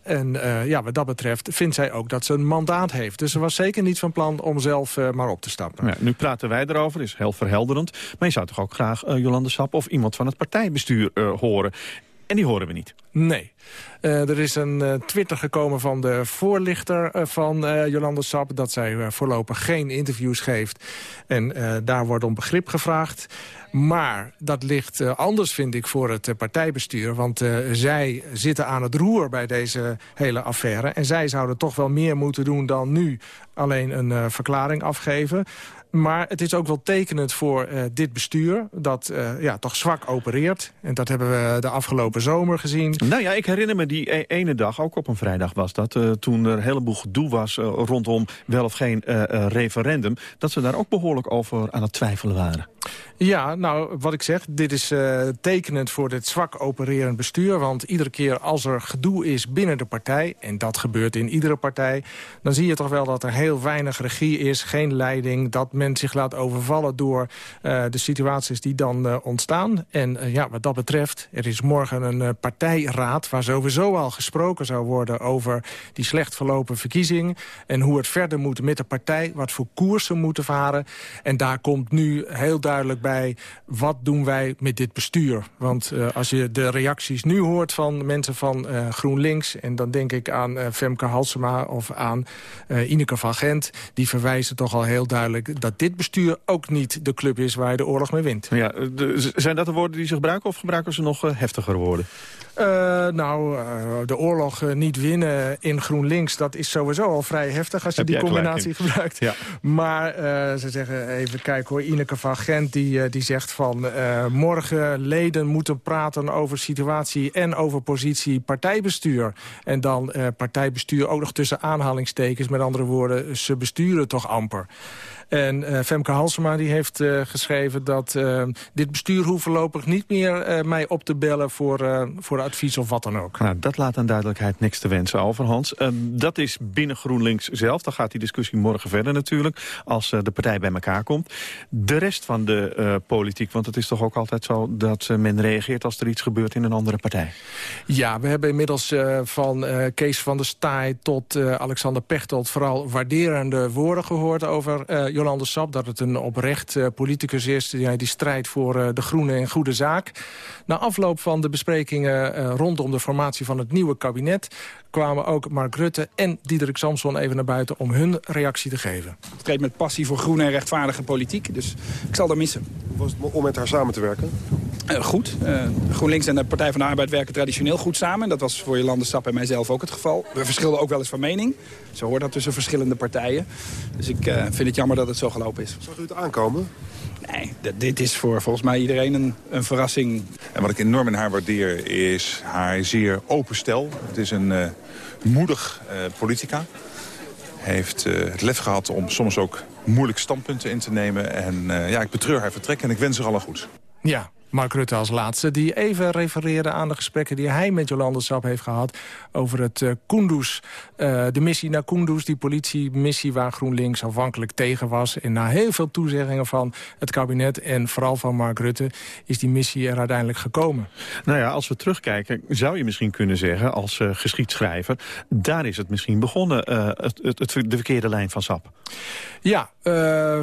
En uh, ja, wat dat betreft vindt zij ook dat ze een mandaat heeft. Dus ze was zeker niet van plan om zelf uh, maar op te stappen. Ja, nu praten wij erover, is heel verhelderend. Maar je zou toch ook graag uh, Jolande Sap of iemand van het partijbestuur horen. En die horen we niet. Nee. Uh, er is een uh, Twitter gekomen van de voorlichter uh, van Jolande Sap... dat zij voorlopig geen interviews geeft. En daar wordt om begrip gevraagd. Maar dat ligt anders, vind ik, voor het partijbestuur. Want zij zitten aan het roer bij deze hele affaire. En zij zouden toch wel meer moeten doen dan nu alleen een verklaring afgeven. Maar het is ook wel tekenend voor uh, dit bestuur... dat uh, ja, toch zwak opereert. En dat hebben we de afgelopen zomer gezien. Nou ja, ik herinner me die e ene dag, ook op een vrijdag was dat... Uh, toen er een heleboel gedoe was rondom wel of geen referendum... dat ze daar ook behoorlijk over aan het twijfelen waren. Ja, nou, wat ik zeg, dit is tekenend voor dit zwak opererend bestuur. Want iedere keer als er gedoe is binnen de partij... en dat gebeurt in iedere partij... dan zie je toch wel dat er heel weinig regie is, geen leiding... dat men zich laat overvallen door uh, de situaties die dan uh, ontstaan. En ja, wat dat betreft, er is morgen een partijraad... waar sowieso al gesproken zou worden over die slecht verlopen verkiezing... en hoe het verder moet met de partij, wat voor koersen moeten varen. En daar komt nu heel duidelijk bij, wat doen wij met dit bestuur? Want als je de reacties nu hoort van mensen van GroenLinks... en dan denk ik aan Femke Halsema of aan Ineke van Gent... die verwijzen toch al heel duidelijk dat dit bestuur ook niet de club is waar je de oorlog mee wint. Ja, zijn dat de woorden die ze gebruiken of gebruiken ze nog heftiger woorden? Uh, nou, uh, de oorlog niet winnen in GroenLinks... dat is sowieso al vrij heftig als je die combinatie gebruikt. Ja. Maar ze zeggen, even kijken hoor, Ineke van Gent die, die zegt van... morgen leden moeten praten over situatie en over positie partijbestuur. En dan partijbestuur ook nog tussen aanhalingstekens. Met andere woorden, ze besturen toch amper. En uh, Femke Halsema die heeft uh, geschreven dat uh, dit bestuur hoeft voorlopig niet meer mij op te bellen voor, voor advies of wat dan ook. Nou, dat laat aan duidelijkheid niks te wensen over, Hans. Ehm, dat is binnen GroenLinks zelf. Dan gaat die discussie morgen verder natuurlijk, als de partij bij elkaar komt. De rest van de politiek, want het is toch ook altijd zo dat men reageert als er iets gebeurt in een andere partij. Ja, we hebben inmiddels van Kees van der Staaij tot Alexander Pechtold vooral waarderende woorden gehoord over Jolande Sap... dat het een oprecht uh, politicus is die, die strijdt voor uh, de groene en goede zaak. Na afloop van de besprekingen uh, rondom de formatie van het nieuwe kabinet... kwamen ook Mark Rutte en Diederik Samson even naar buiten om hun reactie te geven. Ik treed met passie voor groene en rechtvaardige politiek, dus ik zal daar missen. Hoe was het om met haar samen te werken? Uh, goed. Uh, GroenLinks en de Partij van de Arbeid werken traditioneel goed samen. Dat was voor Jolande Sap en mijzelf ook het geval. We verschilden ook wel eens van mening. Zo hoort dat tussen verschillende partijen. Dus ik uh, vind het jammer dat het zo gelopen is. Zag u het aankomen? Nee, dit is voor volgens mij iedereen een, een verrassing. En wat ik enorm in haar waardeer is haar zeer open stel. Het is een uh, moedig uh, politica. Heeft uh, het lef gehad om soms ook moeilijke standpunten in te nemen. En ja, ik betreur haar vertrek en ik wens haar alle goed. Ja, Mark Rutte als laatste... die even refereerde aan de gesprekken die hij met Jolande Sap heeft gehad... over het uh, Kunduz, uh, de missie naar Kunduz, die politiemissie... waar GroenLinks afhankelijk tegen was. En na heel veel toezeggingen van het kabinet en vooral van Mark Rutte... is die missie er uiteindelijk gekomen. Nou ja, als we terugkijken zou je misschien kunnen zeggen als uh, geschiedschrijver... daar is het misschien begonnen, het, het, het, de verkeerde lijn van SAP. Ja,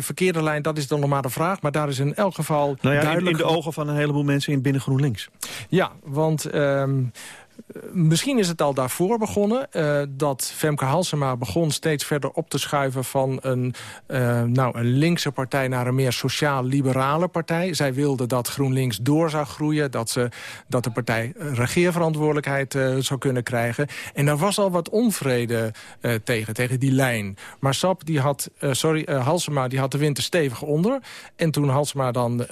verkeerde lijn, dat is dan nog maar de vraag. Maar daar is in elk geval nou ja, duidelijk... In, in de ogen van heleboel mensen in binnen GroenLinks. Ja, want... Um, Misschien is het al daarvoor begonnen uh, dat Femke Halsema begon steeds verder op te schuiven van een, uh, nou, een linkse partij naar een meer sociaal-liberale partij. Zij wilde dat GroenLinks door zou groeien, dat, ze, dat de partij regeerverantwoordelijkheid uh, zou kunnen krijgen. En daar was al wat onvrede tegen, tegen die lijn. Maar Sap, die had, sorry, Halsema, die had de winter stevig onder. En toen Halsema dan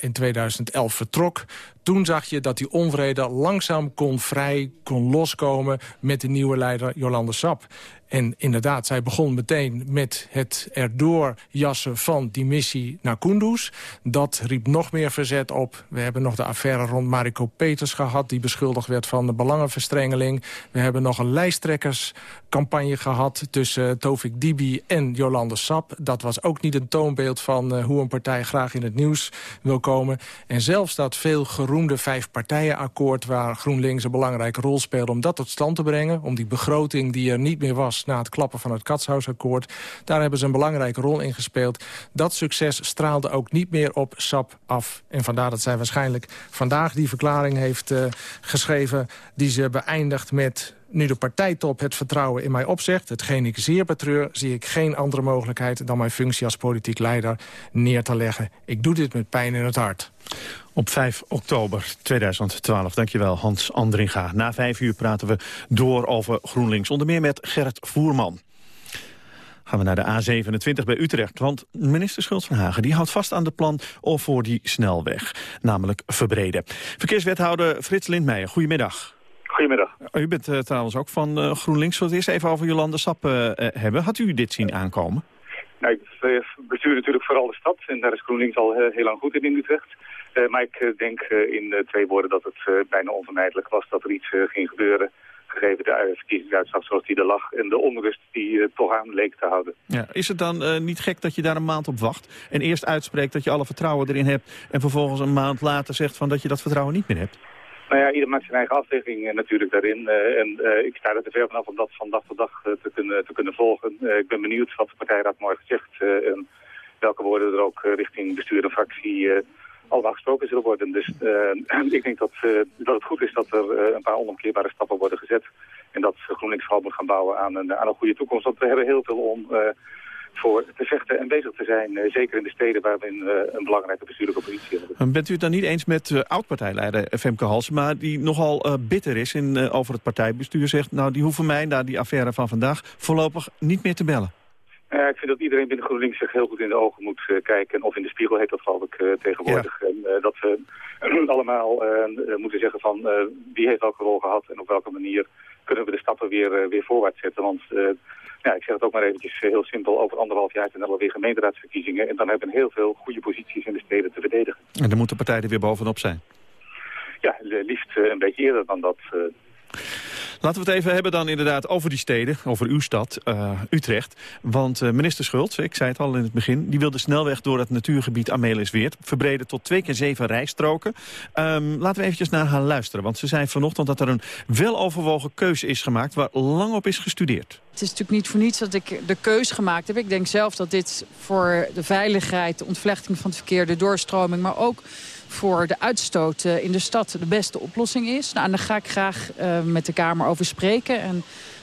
in 2011 vertrok, toen zag je dat die onvrede langzaam kon vrij, kon loskomen... met de nieuwe leider Jolande Sap. En inderdaad, zij begon meteen met het erdoor jassen van die missie naar Kunduz. Dat riep nog meer verzet op. We hebben nog de affaire rond Mariko Peters gehad... die beschuldigd werd van de belangenverstrengeling. We hebben nog een lijsttrekkerscampagne gehad... tussen Tovik Dibi en Jolande Sap. Dat was ook niet een toonbeeld van uh, hoe een partij graag in het nieuws wil komen. En zelfs dat veel geroemde vijfpartijenakkoord... waar GroenLinks een belangrijke rol speelde om dat tot stand te brengen... om die begroting die er niet meer was na het klappen van het Katshuisakkoord. Daar hebben ze een belangrijke rol in gespeeld. Dat succes straalde ook niet meer op SAP af. En vandaar dat zij waarschijnlijk vandaag die verklaring heeft uh, geschreven... die ze beëindigt met nu de partijtop het vertrouwen in mij opzegt... hetgeen ik zeer betreur, zie ik geen andere mogelijkheid... dan mijn functie als politiek leider neer te leggen. Ik doe dit met pijn in het hart. Op 5 oktober 2012. Dankjewel, Hans Andringa. Na vijf uur praten we door over GroenLinks. Onder meer met Gerrit Voerman. Gaan we naar de A27 bij Utrecht. Want minister Schultz van Hagen die houdt vast aan de plan voor die snelweg. Namelijk verbreden. Verkeerswethouder Frits Lindmeijer, goedemiddag. Goedemiddag. U bent uh, trouwens ook van uh, GroenLinks. Zullen we het eerst even over Jolande Sap uh, hebben? Had u dit zien aankomen? Nou, ik bestuur natuurlijk vooral de stad. En daar is GroenLinks al heel lang goed in in Utrecht. maar ik denk in twee woorden dat het bijna onvermijdelijk was dat er iets ging gebeuren gegeven de verkiezingsuitslag zoals die er lag... en de onrust die uh, toch aan leek te houden. Ja, is het dan uh, niet gek dat je daar een maand op wacht... en eerst uitspreekt dat je alle vertrouwen erin hebt... en vervolgens een maand later zegt van dat je dat vertrouwen niet meer hebt? Nou ja, ieder maakt zijn eigen afweging uh, natuurlijk daarin. Uh, en uh, ik sta er te ver vanaf om dat van dag tot dag te, kunnen, te kunnen volgen. ik ben benieuwd wat de partijraad morgen zegt. en welke woorden er ook richting bestuur en fractie allemaal gesproken zullen worden. Dus ik denk dat, dat het goed is dat er een paar onomkeerbare stappen worden gezet. En dat GroenLinks vooral moet gaan bouwen aan een, aan een goede toekomst. Want we hebben heel veel om voor te vechten en bezig te zijn. Uh, zeker in de steden waar we een, uh, een belangrijke bestuurlijke positie hebben. Bent u het dan niet eens met uh, oud-partijleider Femke Halsema... die nogal bitter is in, over het partijbestuur, zegt... nou, die hoeven mij, na die affaire van vandaag, voorlopig niet meer te bellen? Ja, ik vind dat iedereen binnen GroenLinks zich heel goed in de ogen moet kijken. Of in de spiegel heet dat geloof ik tegenwoordig. Ja. En dat we allemaal moeten zeggen van wie heeft welke rol gehad... en op welke manier kunnen we de stappen weer, weer voorwaarts zetten. Want ja, ik zeg het ook maar eventjes heel simpel. Over anderhalf jaar zijn er alweer gemeenteraadsverkiezingen. En dan hebben we heel veel goede posities in de steden te verdedigen. En dan moeten partijen er weer bovenop zijn? Ja, liefst een beetje eerder dan dat. Laten we het even hebben dan inderdaad over die steden, over uw stad, uh, Utrecht. Want uh, minister Schultz, ik zei het al in het begin... die wil de snelweg door het natuurgebied Amelisweert... verbreden tot twee keer zeven rijstroken. Um, laten we eventjes naar haar luisteren. Want ze zei vanochtend dat er een weloverwogen keuze is gemaakt... waar lang op is gestudeerd. Het is natuurlijk niet voor niets dat ik de keus gemaakt heb. Ik denk zelf dat dit voor de veiligheid, de ontvlechting van het verkeer... de doorstroming, maar ook voor de uitstoot uh, in de stad de beste oplossing is. Nou, en daar ga ik graag uh, met de Kamer over spreken. En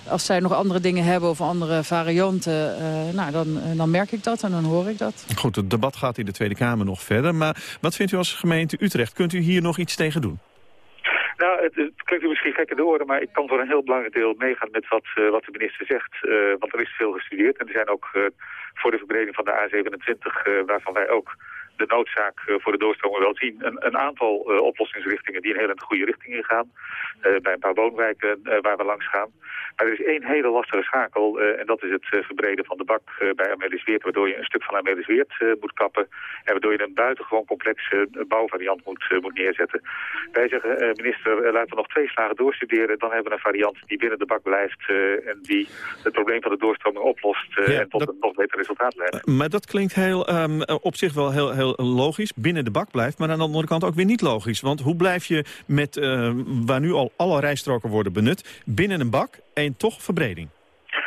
als zij nog andere dingen hebben of andere varianten, uh, nou, dan, dan merk ik dat en dan hoor ik dat. Goed, het debat gaat in de Tweede Kamer nog verder. Maar wat vindt u als gemeente Utrecht? Kunt u hier nog iets tegen doen? Nou, het, het klinkt u misschien gekke oren, maar ik kan voor een heel belangrijk deel meegaan met wat, uh, wat de minister zegt. Uh, want er is veel gestudeerd en er zijn ook uh, voor de verbreding van de A27, waarvan wij ook de noodzaak voor de doorstroming wel zien. Een, een aantal oplossingsrichtingen die een hele goede richting gaan. bij een paar woonwijken waar we langs gaan. Maar er is één hele lastige schakel en dat is het verbreden van de bak bij Amelis Weert. Waardoor je een stuk van Amelis Weert moet kappen. En waardoor je een buitengewoon complexe bouwvariant moet, moet neerzetten. Wij zeggen, minister, laten we nog twee slagen doorstuderen. Dan hebben we een variant die binnen de bak blijft en die het probleem van de doorstroming oplost en tot een nog beter resultaat leidt. maar dat klinkt heel, um, op zich wel heel, heel logisch, binnen de bak blijft, maar aan de andere kant ook weer niet logisch. Want hoe blijf je met, uh, waar nu al alle rijstroken worden benut, binnen een bak en toch verbreding?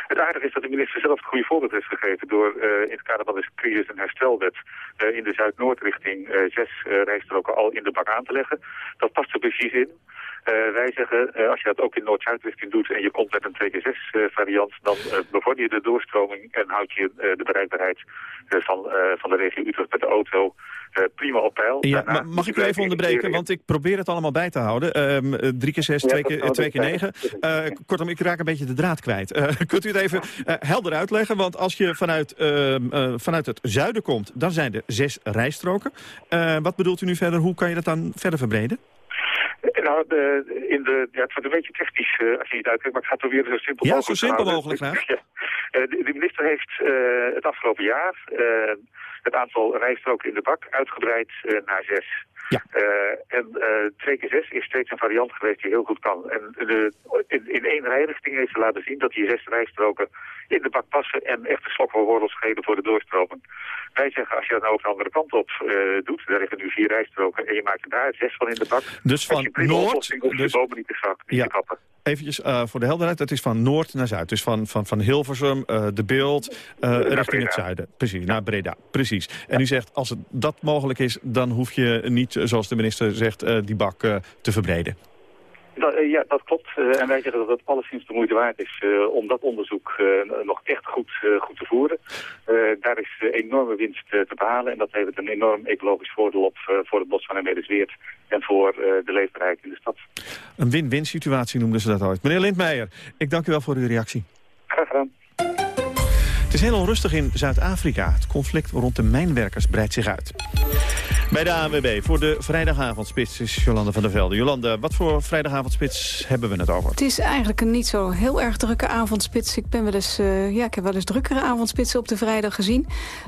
Het aardige is dat de minister zelf het goede voorbeeld heeft gegeven door uh, in het kader van de crisis- en herstelwet uh, in de Zuid-Noord-richting uh, zes rijstroken al in de bak aan te leggen. Dat past er precies in. Uh, wij zeggen, uh, als je dat ook in Noord-Zuid-richting doet en je komt met een 2x6 uh, variant, dan bevorder je de doorstroming en houd je de bereikbaarheid van, van de regio Utrecht met de auto prima op peil. Ja, Daarna mag ik u even onderbreken, want ik probeer het allemaal bij te houden. Um, 3 keer 6, 2 keer, 2 keer 9. kortom, ik raak een beetje de draad kwijt. kunt u het even helder uitleggen? Want als je vanuit, ehm, vanuit het zuiden komt, dan zijn er zes rijstroken. wat bedoelt u nu verder? Hoe kan je dat dan verder verbreden? Nou, de, in de, ja, het wordt een beetje technisch uh, als je het uitkijkt, maar ik ga het proberen zo simpel ja, mogelijk zo simpel mogelijk graag. Ja. De, de, minister heeft uh, het afgelopen jaar het aantal rijstroken in de bak uitgebreid naar zes. Ja. Uh, en uh, 2 keer 6 is steeds een variant geweest die heel goed kan. En de, in, in één rijrichting heeft ze laten zien dat die zes rijstroken in de bak passen en echt een slok van wortels geven voor de doorstroming. Wij zeggen, als je dat nou ook de andere kant op uh, doet, daar liggen nu vier rijstroken en je maakt er daar zes van in de bak. Dus van noord... Dus, boven niet te, zak, niet ja. te kappen. Eventjes uh, voor de helderheid, het is van noord naar zuid. Dus van, van, van Hilversum, uh, de beeld, uh, richting Breda. het zuiden. Precies, naar Breda. Precies. En u zegt, als het, dat mogelijk is, dan hoef je niet, zoals de minister zegt, die bak te verbreden. Dat, uh, ja, dat klopt. Uh, en wij zeggen dat het alleszins de moeite waard is uh, om dat onderzoek nog echt goed, goed te voeren. daar is enorme winst te behalen en dat heeft een enorm ecologisch voordeel op voor het bos van Emedesweert en voor de leefbaarheid in de stad. Een win-win situatie noemden ze dat ooit. Meneer Lindmeijer, ik dank u wel voor uw reactie. Graag gedaan. Het is heel onrustig in Zuid-Afrika. Het conflict rond de mijnwerkers breidt zich uit. Bij de ANWB voor de vrijdagavondspits is Jolande van der Velde. Jolande, wat voor vrijdagavondspits hebben we het over? Het is eigenlijk een niet zo heel erg drukke avondspits. Ik, ben wel eens, uh, ja, ik heb wel eens drukkere avondspitsen op de vrijdag gezien.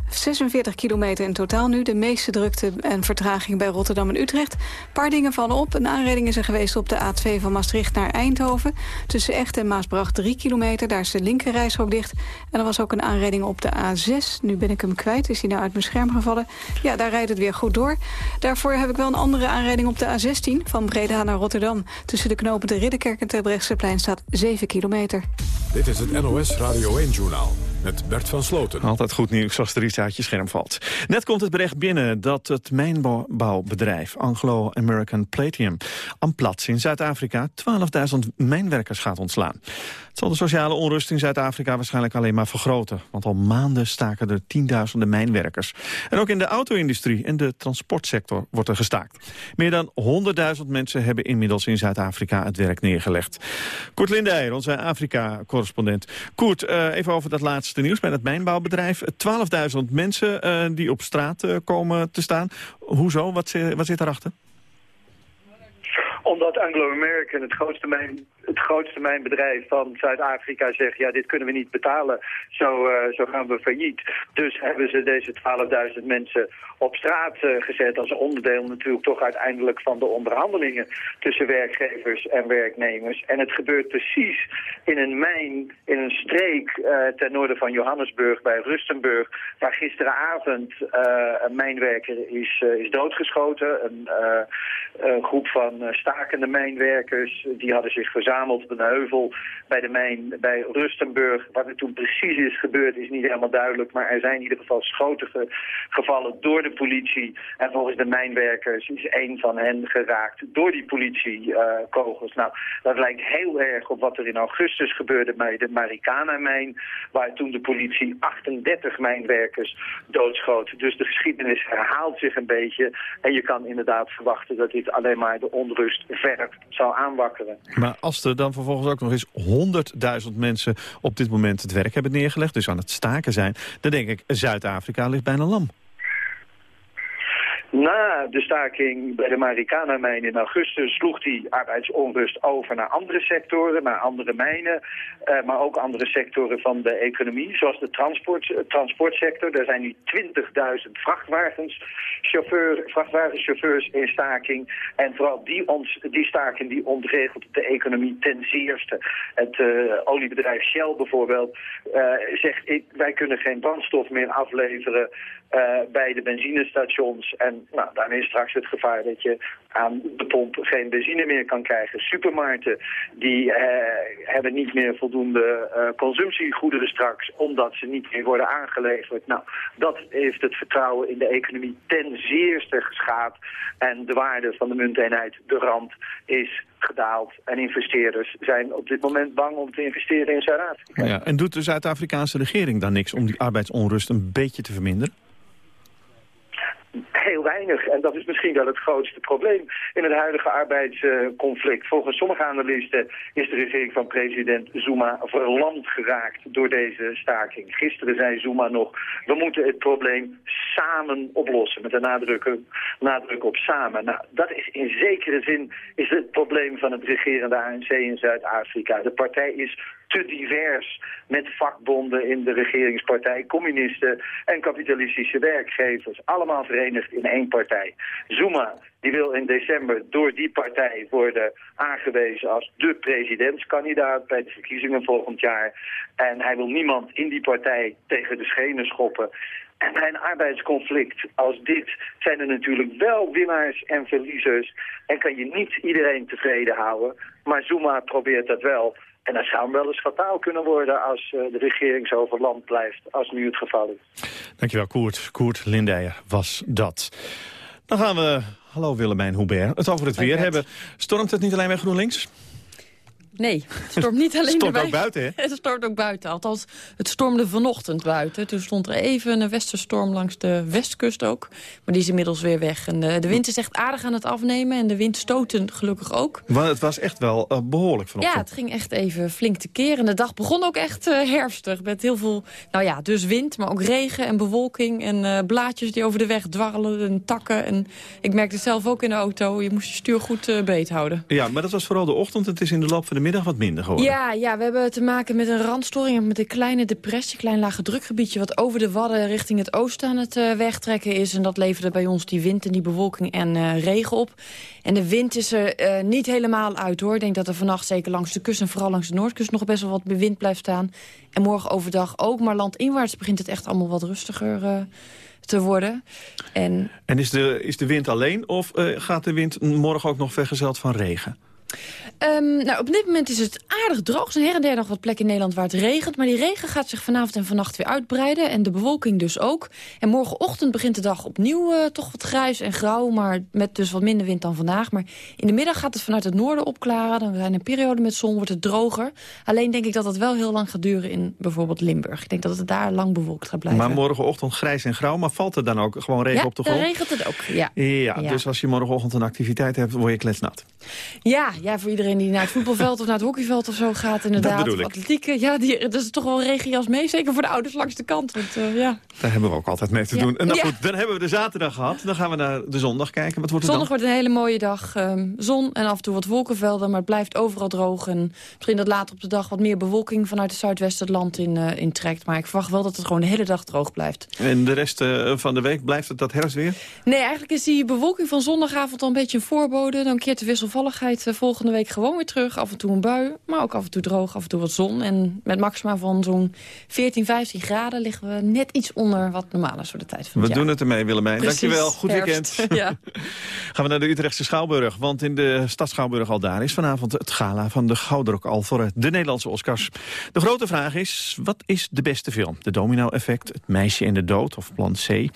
46 kilometer in totaal nu. De meeste drukte en vertraging bij Rotterdam en Utrecht. Een paar dingen vallen op. Een aanrijding is er geweest op de A2 van Maastricht naar Eindhoven. Tussen Echt en Maasbracht 3 kilometer. Daar is de linkerrijstrook dicht. En er was ook een aanrijding op de A6. Nu ben ik hem kwijt. Is hij nou uit mijn scherm gevallen? Ja, daar rijdt het weer goed door. Daarvoor heb ik wel een andere aanrijding op de A16 van Breda naar Rotterdam. Tussen de knopen de Ridderkerk en Terbrechtseplein staat 7 kilometer. Dit is het NOS Radio 1-journaal met Bert van Sloten. Altijd goed nieuws als er iets uit je scherm valt. Net komt het bericht binnen dat het mijnbouwbedrijf Anglo-American Platinum... Amplats in Zuid-Afrika 12.000 mijnwerkers gaat ontslaan. Het zal de sociale onrust in Zuid-Afrika waarschijnlijk alleen maar vergroten. Want al maanden staken er tienduizenden mijnwerkers. En ook in de auto-industrie en de transportsector wordt er gestaakt. Meer dan 100.000 mensen hebben inmiddels in Zuid-Afrika het werk neergelegd. Koert Lindeijer, onze Afrika-correspondent. Koert, uh, even over dat laatste nieuws bij het mijnbouwbedrijf. 12.000 mensen uh, die op straat uh, komen te staan. Hoezo? Wat, wat zit daarachter? Omdat Anglo-American het grootste mijn het grootste mijnbedrijf van Zuid-Afrika zegt... ja, dit kunnen we niet betalen, zo, uh, zo gaan we failliet. Dus hebben ze deze 12.000 mensen op straat uh, gezet... als onderdeel natuurlijk toch uiteindelijk van de onderhandelingen... tussen werkgevers en werknemers. En het gebeurt precies in een mijn, in een streek uh, ten noorden van Johannesburg bij Rustenburg... waar gisteravond een mijnwerker is, is doodgeschoten. Een, een groep van stakende mijnwerkers, die hadden zich verzameld verzameld op een heuvel bij de mijn bij Rustenburg. Wat er toen precies is gebeurd is niet helemaal duidelijk. Maar er zijn in ieder geval schoten ge gevallen door de politie. En volgens de mijnwerkers is een van hen geraakt door die politiekogels. Nou, dat lijkt heel erg op wat er in augustus gebeurde bij de Marikana-mijn. Waar toen de politie 38 mijnwerkers doodschoot. Dus de geschiedenis herhaalt zich een beetje. En je kan inderdaad verwachten dat dit alleen maar de onrust verder zal aanwakkeren. Maar als dan vervolgens ook nog eens 100.000 mensen op dit moment het werk hebben neergelegd... dus aan het staken zijn, dan denk ik, Zuid-Afrika ligt bijna lam. Na de staking bij de Marikana-mijn in augustus sloeg die arbeidsonrust over naar andere sectoren, naar andere mijnen, uh, maar ook andere sectoren van de economie, zoals de transport, uh, transportsector. Daar zijn nu 20.000 vrachtwagens, chauffeur, vrachtwagenchauffeurs in staking. En vooral die, ons, die staking die ontregelt de economie ten zeerste. Het uh, oliebedrijf Shell bijvoorbeeld zegt, ik, wij kunnen geen brandstof meer afleveren bij de benzinestations en nou, daarmee is straks het gevaar dat je aan de pomp geen benzine meer kan krijgen. Supermarkten die eh, hebben niet meer voldoende uh, consumptiegoederen straks, omdat ze niet meer worden aangeleverd. Nou, dat heeft het vertrouwen in de economie ten zeerste geschaad. En de waarde van de munteenheid, de rand, is gedaald. En investeerders zijn op dit moment bang om te investeren in Zuid-Afrika. Ja, en doet de Zuid-Afrikaanse regering dan niks om die arbeidsonrust een beetje te verminderen? Heel weinig. En dat is misschien wel het grootste probleem in het huidige arbeidsconflict. Volgens sommige analisten is de regering van president Zuma verlamd geraakt door deze staking. Gisteren zei Zuma nog, we moeten het probleem samen oplossen. Met een nadruk, nadruk op samen. Nou, dat is in zekere zin is het probleem van het regerende ANC in Zuid-Afrika. De partij is te divers met vakbonden in de regeringspartij, communisten en kapitalistische werkgevers. Allemaal verenigd in één partij. Zuma die wil in december door die partij worden aangewezen als de presidentskandidaat bij de verkiezingen volgend jaar. En hij wil niemand in die partij tegen de schenen schoppen. En bij een arbeidsconflict als dit zijn er natuurlijk wel winnaars en verliezers. En kan je niet iedereen tevreden houden. Maar Zuma probeert dat wel. En dat zou hem wel eens fataal kunnen worden als uh, de regering zo overland blijft, als nu het geval is. Dankjewel, Koert. Koert Lindijer was dat. Dan gaan we, hallo Willemijn Hubert, het over het weer hebben. Stormt het niet alleen bij GroenLinks? Nee, het stormt niet alleen stormt ook buiten, hè? Het stormt ook buiten. Althans, het stormde vanochtend buiten. Toen stond er even een westerstorm langs de westkust ook. Maar die is inmiddels weer weg. En de, de wind is echt aardig aan het afnemen. En de wind stoten gelukkig ook. Maar het was echt wel uh, behoorlijk vanochtend. Ja, het ging echt even flink te keren. En de dag begon ook echt uh, herfstig. Met heel veel, nou ja, dus wind, maar ook regen en bewolking. En uh, blaadjes die over de weg dwarrelen en takken. En ik merkte het zelf ook in de auto. Je moest je stuur goed beet houden. Ja, maar dat was vooral de ochtend. Het is in de loop van de middag wat minder geworden. Ja, ja, we hebben te maken met een randstoring, met een kleine depressie, klein lage drukgebiedje wat over de Wadden richting het oosten aan het uh, wegtrekken is. En dat leverde bij ons die wind en die bewolking en uh, regen op. En de wind is er uh, niet helemaal uit hoor. Ik denk dat er vannacht zeker langs de kust en vooral langs de noordkust nog best wel wat wind blijft staan. En morgen overdag ook, maar landinwaarts begint het echt allemaal wat rustiger te worden. En, en is, de, is de wind alleen of gaat de wind morgen ook nog vergezeld van regen? Um, nou, op dit moment is het aardig droog. Er zijn her en der nog wat plekken in Nederland waar het regent. Maar die regen gaat zich vanavond en vannacht weer uitbreiden. En de bewolking dus ook. En morgenochtend begint de dag opnieuw uh, toch wat grijs en grauw. Maar met dus wat minder wind dan vandaag. Maar in de middag gaat het vanuit het noorden opklaren. Dan zijn een periode met zon, wordt het droger. Alleen denk ik dat dat wel heel lang gaat duren in bijvoorbeeld Limburg. Ik denk dat het daar lang bewolkt gaat blijven. Maar morgenochtend grijs en grauw. Maar valt er dan ook gewoon regen ja, op de grond? Ja, regent het ook. Ja. Ja, ja. dus als je morgenochtend een activiteit hebt, word je kletsnat. Ja, ja, voor iedereen die naar het voetbalveld of naar het hockeyveld of zo gaat, inderdaad. Dat atletiek, ja, die, dat is toch wel een regenjas mee. Zeker voor de ouders langs de kant. Want, uh, ja. Daar hebben we ook altijd mee te doen. En nou goed, dan hebben we de zaterdag gehad. Dan gaan we naar de zondag kijken. Wat wordt het Zondag wordt een hele mooie dag. Um, zon en af en toe wat wolkenvelden, maar het blijft overal droog. En misschien dat later op de dag wat meer bewolking vanuit het zuidwesten het land in, uh, intrekt. Maar ik verwacht wel dat het gewoon de hele dag droog blijft. En de rest uh, van de week blijft het dat herfstweer? Nee, eigenlijk is die bewolking van zondagavond al een beetje een voorbode. Dan keert de wisselvalligheid volgende week gewoon weer terug. Af en toe een bui, maar ook af en toe droog, af en toe wat zon. En met maxima van zo'n 14, 15 graden liggen we net iets onder wat normaal is voor de tijd van het We doen het ermee, Willemijn. Precies, Dankjewel, goed herfst. weekend. Ja. Gaan we naar de Utrechtse Schouwburg. Want in de stad Schouwburg al daar is vanavond het gala van de Goudrok al voor de Nederlandse Oscars. De grote vraag is, wat is de beste film? De domino-effect, Het meisje in de dood of Plan C?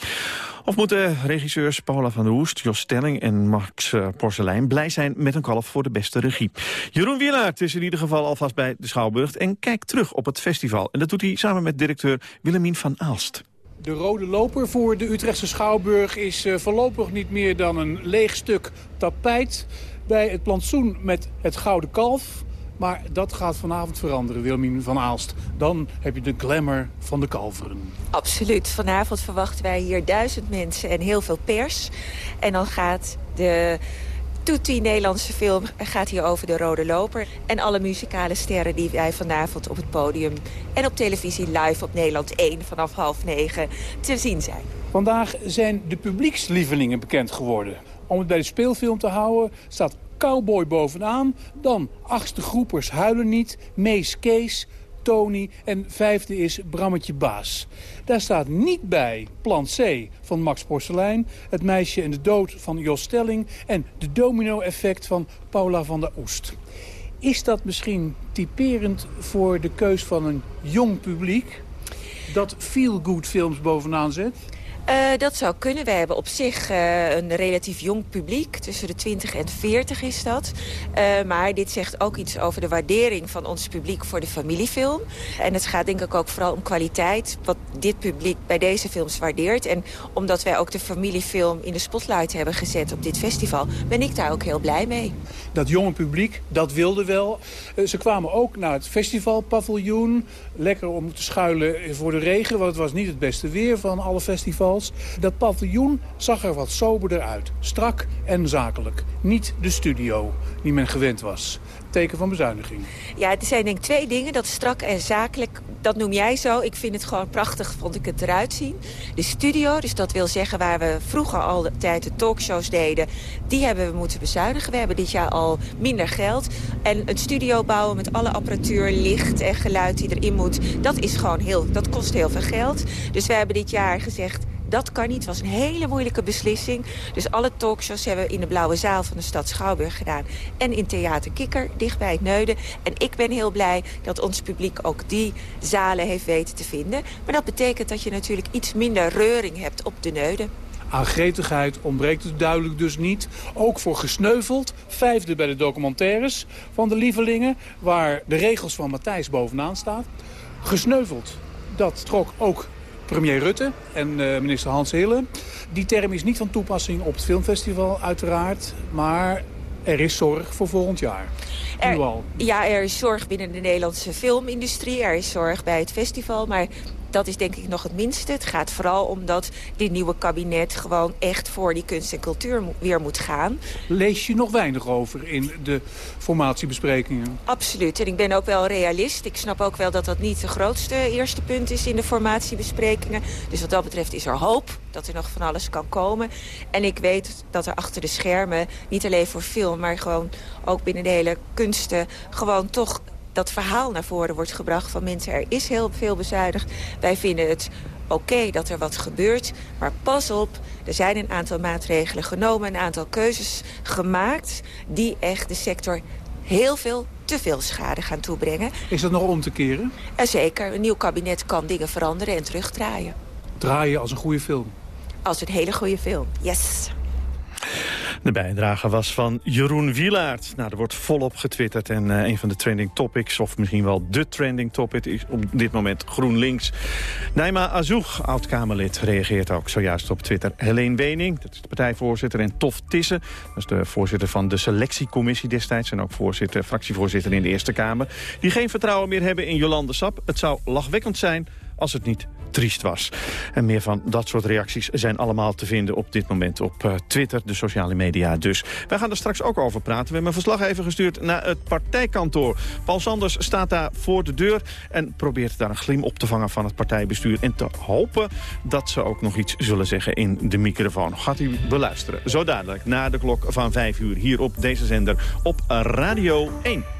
Of moeten regisseurs Paula van der Woest, Jos Stelling en Max uh, Porcelein blij zijn met een kalf voor de beste regie? Jeroen Wielaert is in ieder geval alvast bij de Schouwburg en kijkt terug op het festival. En dat doet hij samen met directeur Willemien van Aalst. De rode loper voor de Utrechtse Schouwburg is uh, voorlopig niet meer dan een leeg stuk tapijt bij het plantsoen met het Gouden Kalf. Maar dat gaat vanavond veranderen, Wilmien van Aalst. Dan heb je de glamour van de kalveren. Absoluut. Vanavond verwachten wij hier duizend mensen en heel veel pers. En dan gaat de Toetie Nederlandse film gaat hier over de rode loper. En alle muzikale sterren die wij vanavond op het podium en op televisie live op Nederland 1 vanaf half negen te zien zijn. Vandaag zijn de publiekslievelingen bekend geworden. Om het bij de speelfilm te houden staat Cowboy bovenaan. Dan achtste groepers Huilen Niet, Mees Kees, Tony en vijfde is Brammetje Baas. Daar staat niet bij Plan C van Max Porcelein... Het meisje en de dood van Jos Stelling... en de domino-effect van Paula van der Oest. Is dat misschien typerend voor de keus van een jong publiek... dat feel-good films bovenaan zet? Uh, dat zou kunnen. We hebben op zich uh, een relatief jong publiek. Tussen de 20 en 40 is dat. Uh, maar dit zegt ook iets over de waardering van ons publiek voor de familiefilm. En het gaat denk ik ook vooral om kwaliteit. Wat dit publiek bij deze films waardeert. En omdat wij ook de familiefilm in de spotlight hebben gezet op dit festival... ben ik daar ook heel blij mee. Dat jonge publiek, dat wilde wel. ze kwamen ook naar het festivalpaviljoen. Lekker om te schuilen voor de regen. Want het was niet het beste weer van alle festivals. Dat paviljoen zag er wat soberder uit. Strak en zakelijk. Niet de studio die men gewend was. Teken van bezuiniging. Ja, het zijn denk ik twee dingen. Dat strak en zakelijk, dat noem jij zo. Ik vind het gewoon prachtig, vond ik het eruit zien. De studio, dus dat wil zeggen waar we vroeger al de tijd de talkshows deden... die hebben we moeten bezuinigen. We hebben dit jaar al minder geld. En een studio bouwen met alle apparatuur, licht en geluid die erin moet... dat, is gewoon heel, dat kost heel veel geld. Dus we hebben dit jaar gezegd dat kan niet. Het was een hele moeilijke beslissing. Dus alle talkshows hebben we in de Blauwe Zaal van de stad Schouwburg gedaan. En in Theater Kikker, dicht bij het Neuden. En ik ben heel blij dat ons publiek ook die zalen heeft weten te vinden. Maar dat betekent dat je natuurlijk iets minder reuring hebt op de Neuden. Aan gretigheid ontbreekt het duidelijk dus niet. Ook voor gesneuveld, vijfde bij de documentaires van de lievelingen... waar de regels van Matthijs bovenaan staat. Gesneuveld, dat trok ook premier Rutte en uh, minister Hans Hille. Die term is niet van toepassing op het filmfestival uiteraard, maar er is zorg voor volgend jaar. Er, ja, er is zorg binnen de Nederlandse filmindustrie. Er is zorg bij het festival. Maar dat is denk ik nog het minste. Het gaat vooral om dat dit nieuwe kabinet gewoon echt voor die kunst en cultuur weer moet gaan. Lees je nog weinig over in de formatiebesprekingen? Absoluut. En ik ben ook wel realist. Ik snap ook wel dat dat niet de grootste eerste punt is in de formatiebesprekingen. Dus wat dat betreft is er hoop dat er nog van alles kan komen. En ik weet dat er achter de schermen, niet alleen voor film... maar gewoon ook binnen de hele kunsten, gewoon toch dat verhaal naar voren wordt gebracht van mensen... er is heel veel bezuinigd. Wij vinden het oké dat er wat gebeurt, maar pas op. Er zijn een aantal maatregelen genomen, een aantal keuzes gemaakt... die echt de sector heel veel te veel schade gaan toebrengen. Is dat nog om te keren? zeker. Een nieuw kabinet kan dingen veranderen en terugdraaien. Draaien als een goede film? Als een hele goede film, yes. De bijdrage was van Jeroen Wielaert. Nou, er wordt volop getwitterd en uh, een van de trending topics... of misschien wel de trending topic is op dit moment GroenLinks. Naima Azoug, oud-Kamerlid, reageert ook zojuist op Twitter. Helene Wening, dat is de partijvoorzitter, en Tof Tissen... dat is de voorzitter van de selectiecommissie destijds... en ook voorzitter, fractievoorzitter in de Eerste Kamer... die geen vertrouwen meer hebben in Jolande Sap. Het zou lachwekkend zijn als het niet triest was. En meer van dat soort reacties zijn allemaal te vinden op dit moment op uh, Twitter, de sociale media dus. Wij gaan er straks ook over praten. We hebben een verslag even gestuurd naar het partijkantoor. Paul Sanders staat daar voor de deur en probeert daar een glim op te vangen van het partijbestuur. En te hopen dat ze ook nog iets zullen zeggen in de microfoon. Gaat u beluisteren. Zo dadelijk, na de klok van 5 uur hier op deze zender op Radio 1.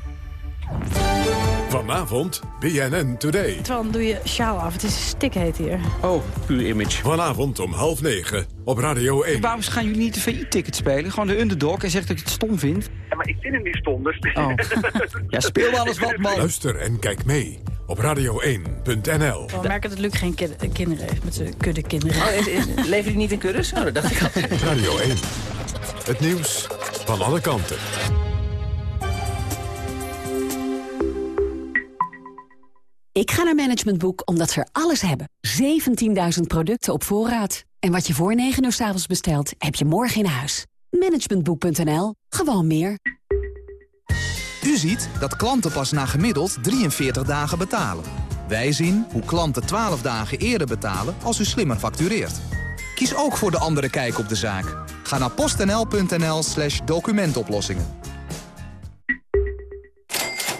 Vanavond BNN Today. Twan, doe je sjaal af. Het is stikheet hier. Oh, puur image. Vanavond om half negen op Radio 1. Waarom gaan jullie niet de VI-ticket spelen? Gewoon de underdog en zegt dat je het stom vindt? Ja, maar ik vind hem niet stom, dus... Oh. ja, speel alles wat, man. Luister en kijk mee op radio1.nl. We merken dat Luc geen kinderen heeft met zijn kudde kinderen. Oh, is, is, leven die niet in kuddes? Oh, dat dacht ik al. Radio 1. Het nieuws van alle kanten. Ik ga naar Management Boek omdat ze er alles hebben. 17.000 producten op voorraad. En wat je voor 9 uur s avonds bestelt, heb je morgen in huis. Managementboek.nl. Gewoon meer. U ziet dat klanten pas na gemiddeld 43 dagen betalen. Wij zien hoe klanten 12 dagen eerder betalen als u slimmer factureert. Kies ook voor de andere kijk op de zaak. Ga naar postnl.nl slash documentoplossingen.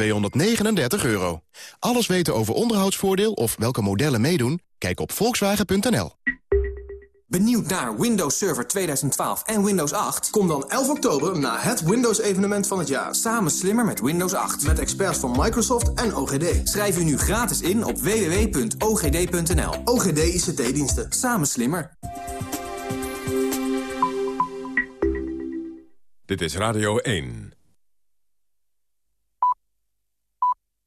239 euro. Alles weten over onderhoudsvoordeel of welke modellen meedoen? Kijk op volkswagen.nl. Benieuwd naar Windows Server 2012 en Windows 8? Kom dan 11 oktober naar het Windows-evenement van het jaar. Samen slimmer met Windows 8. Met experts van Microsoft en OGD. Schrijf u nu gratis in op www.ogd.nl. OGD ICT-diensten. Samen slimmer. Dit is Radio 1.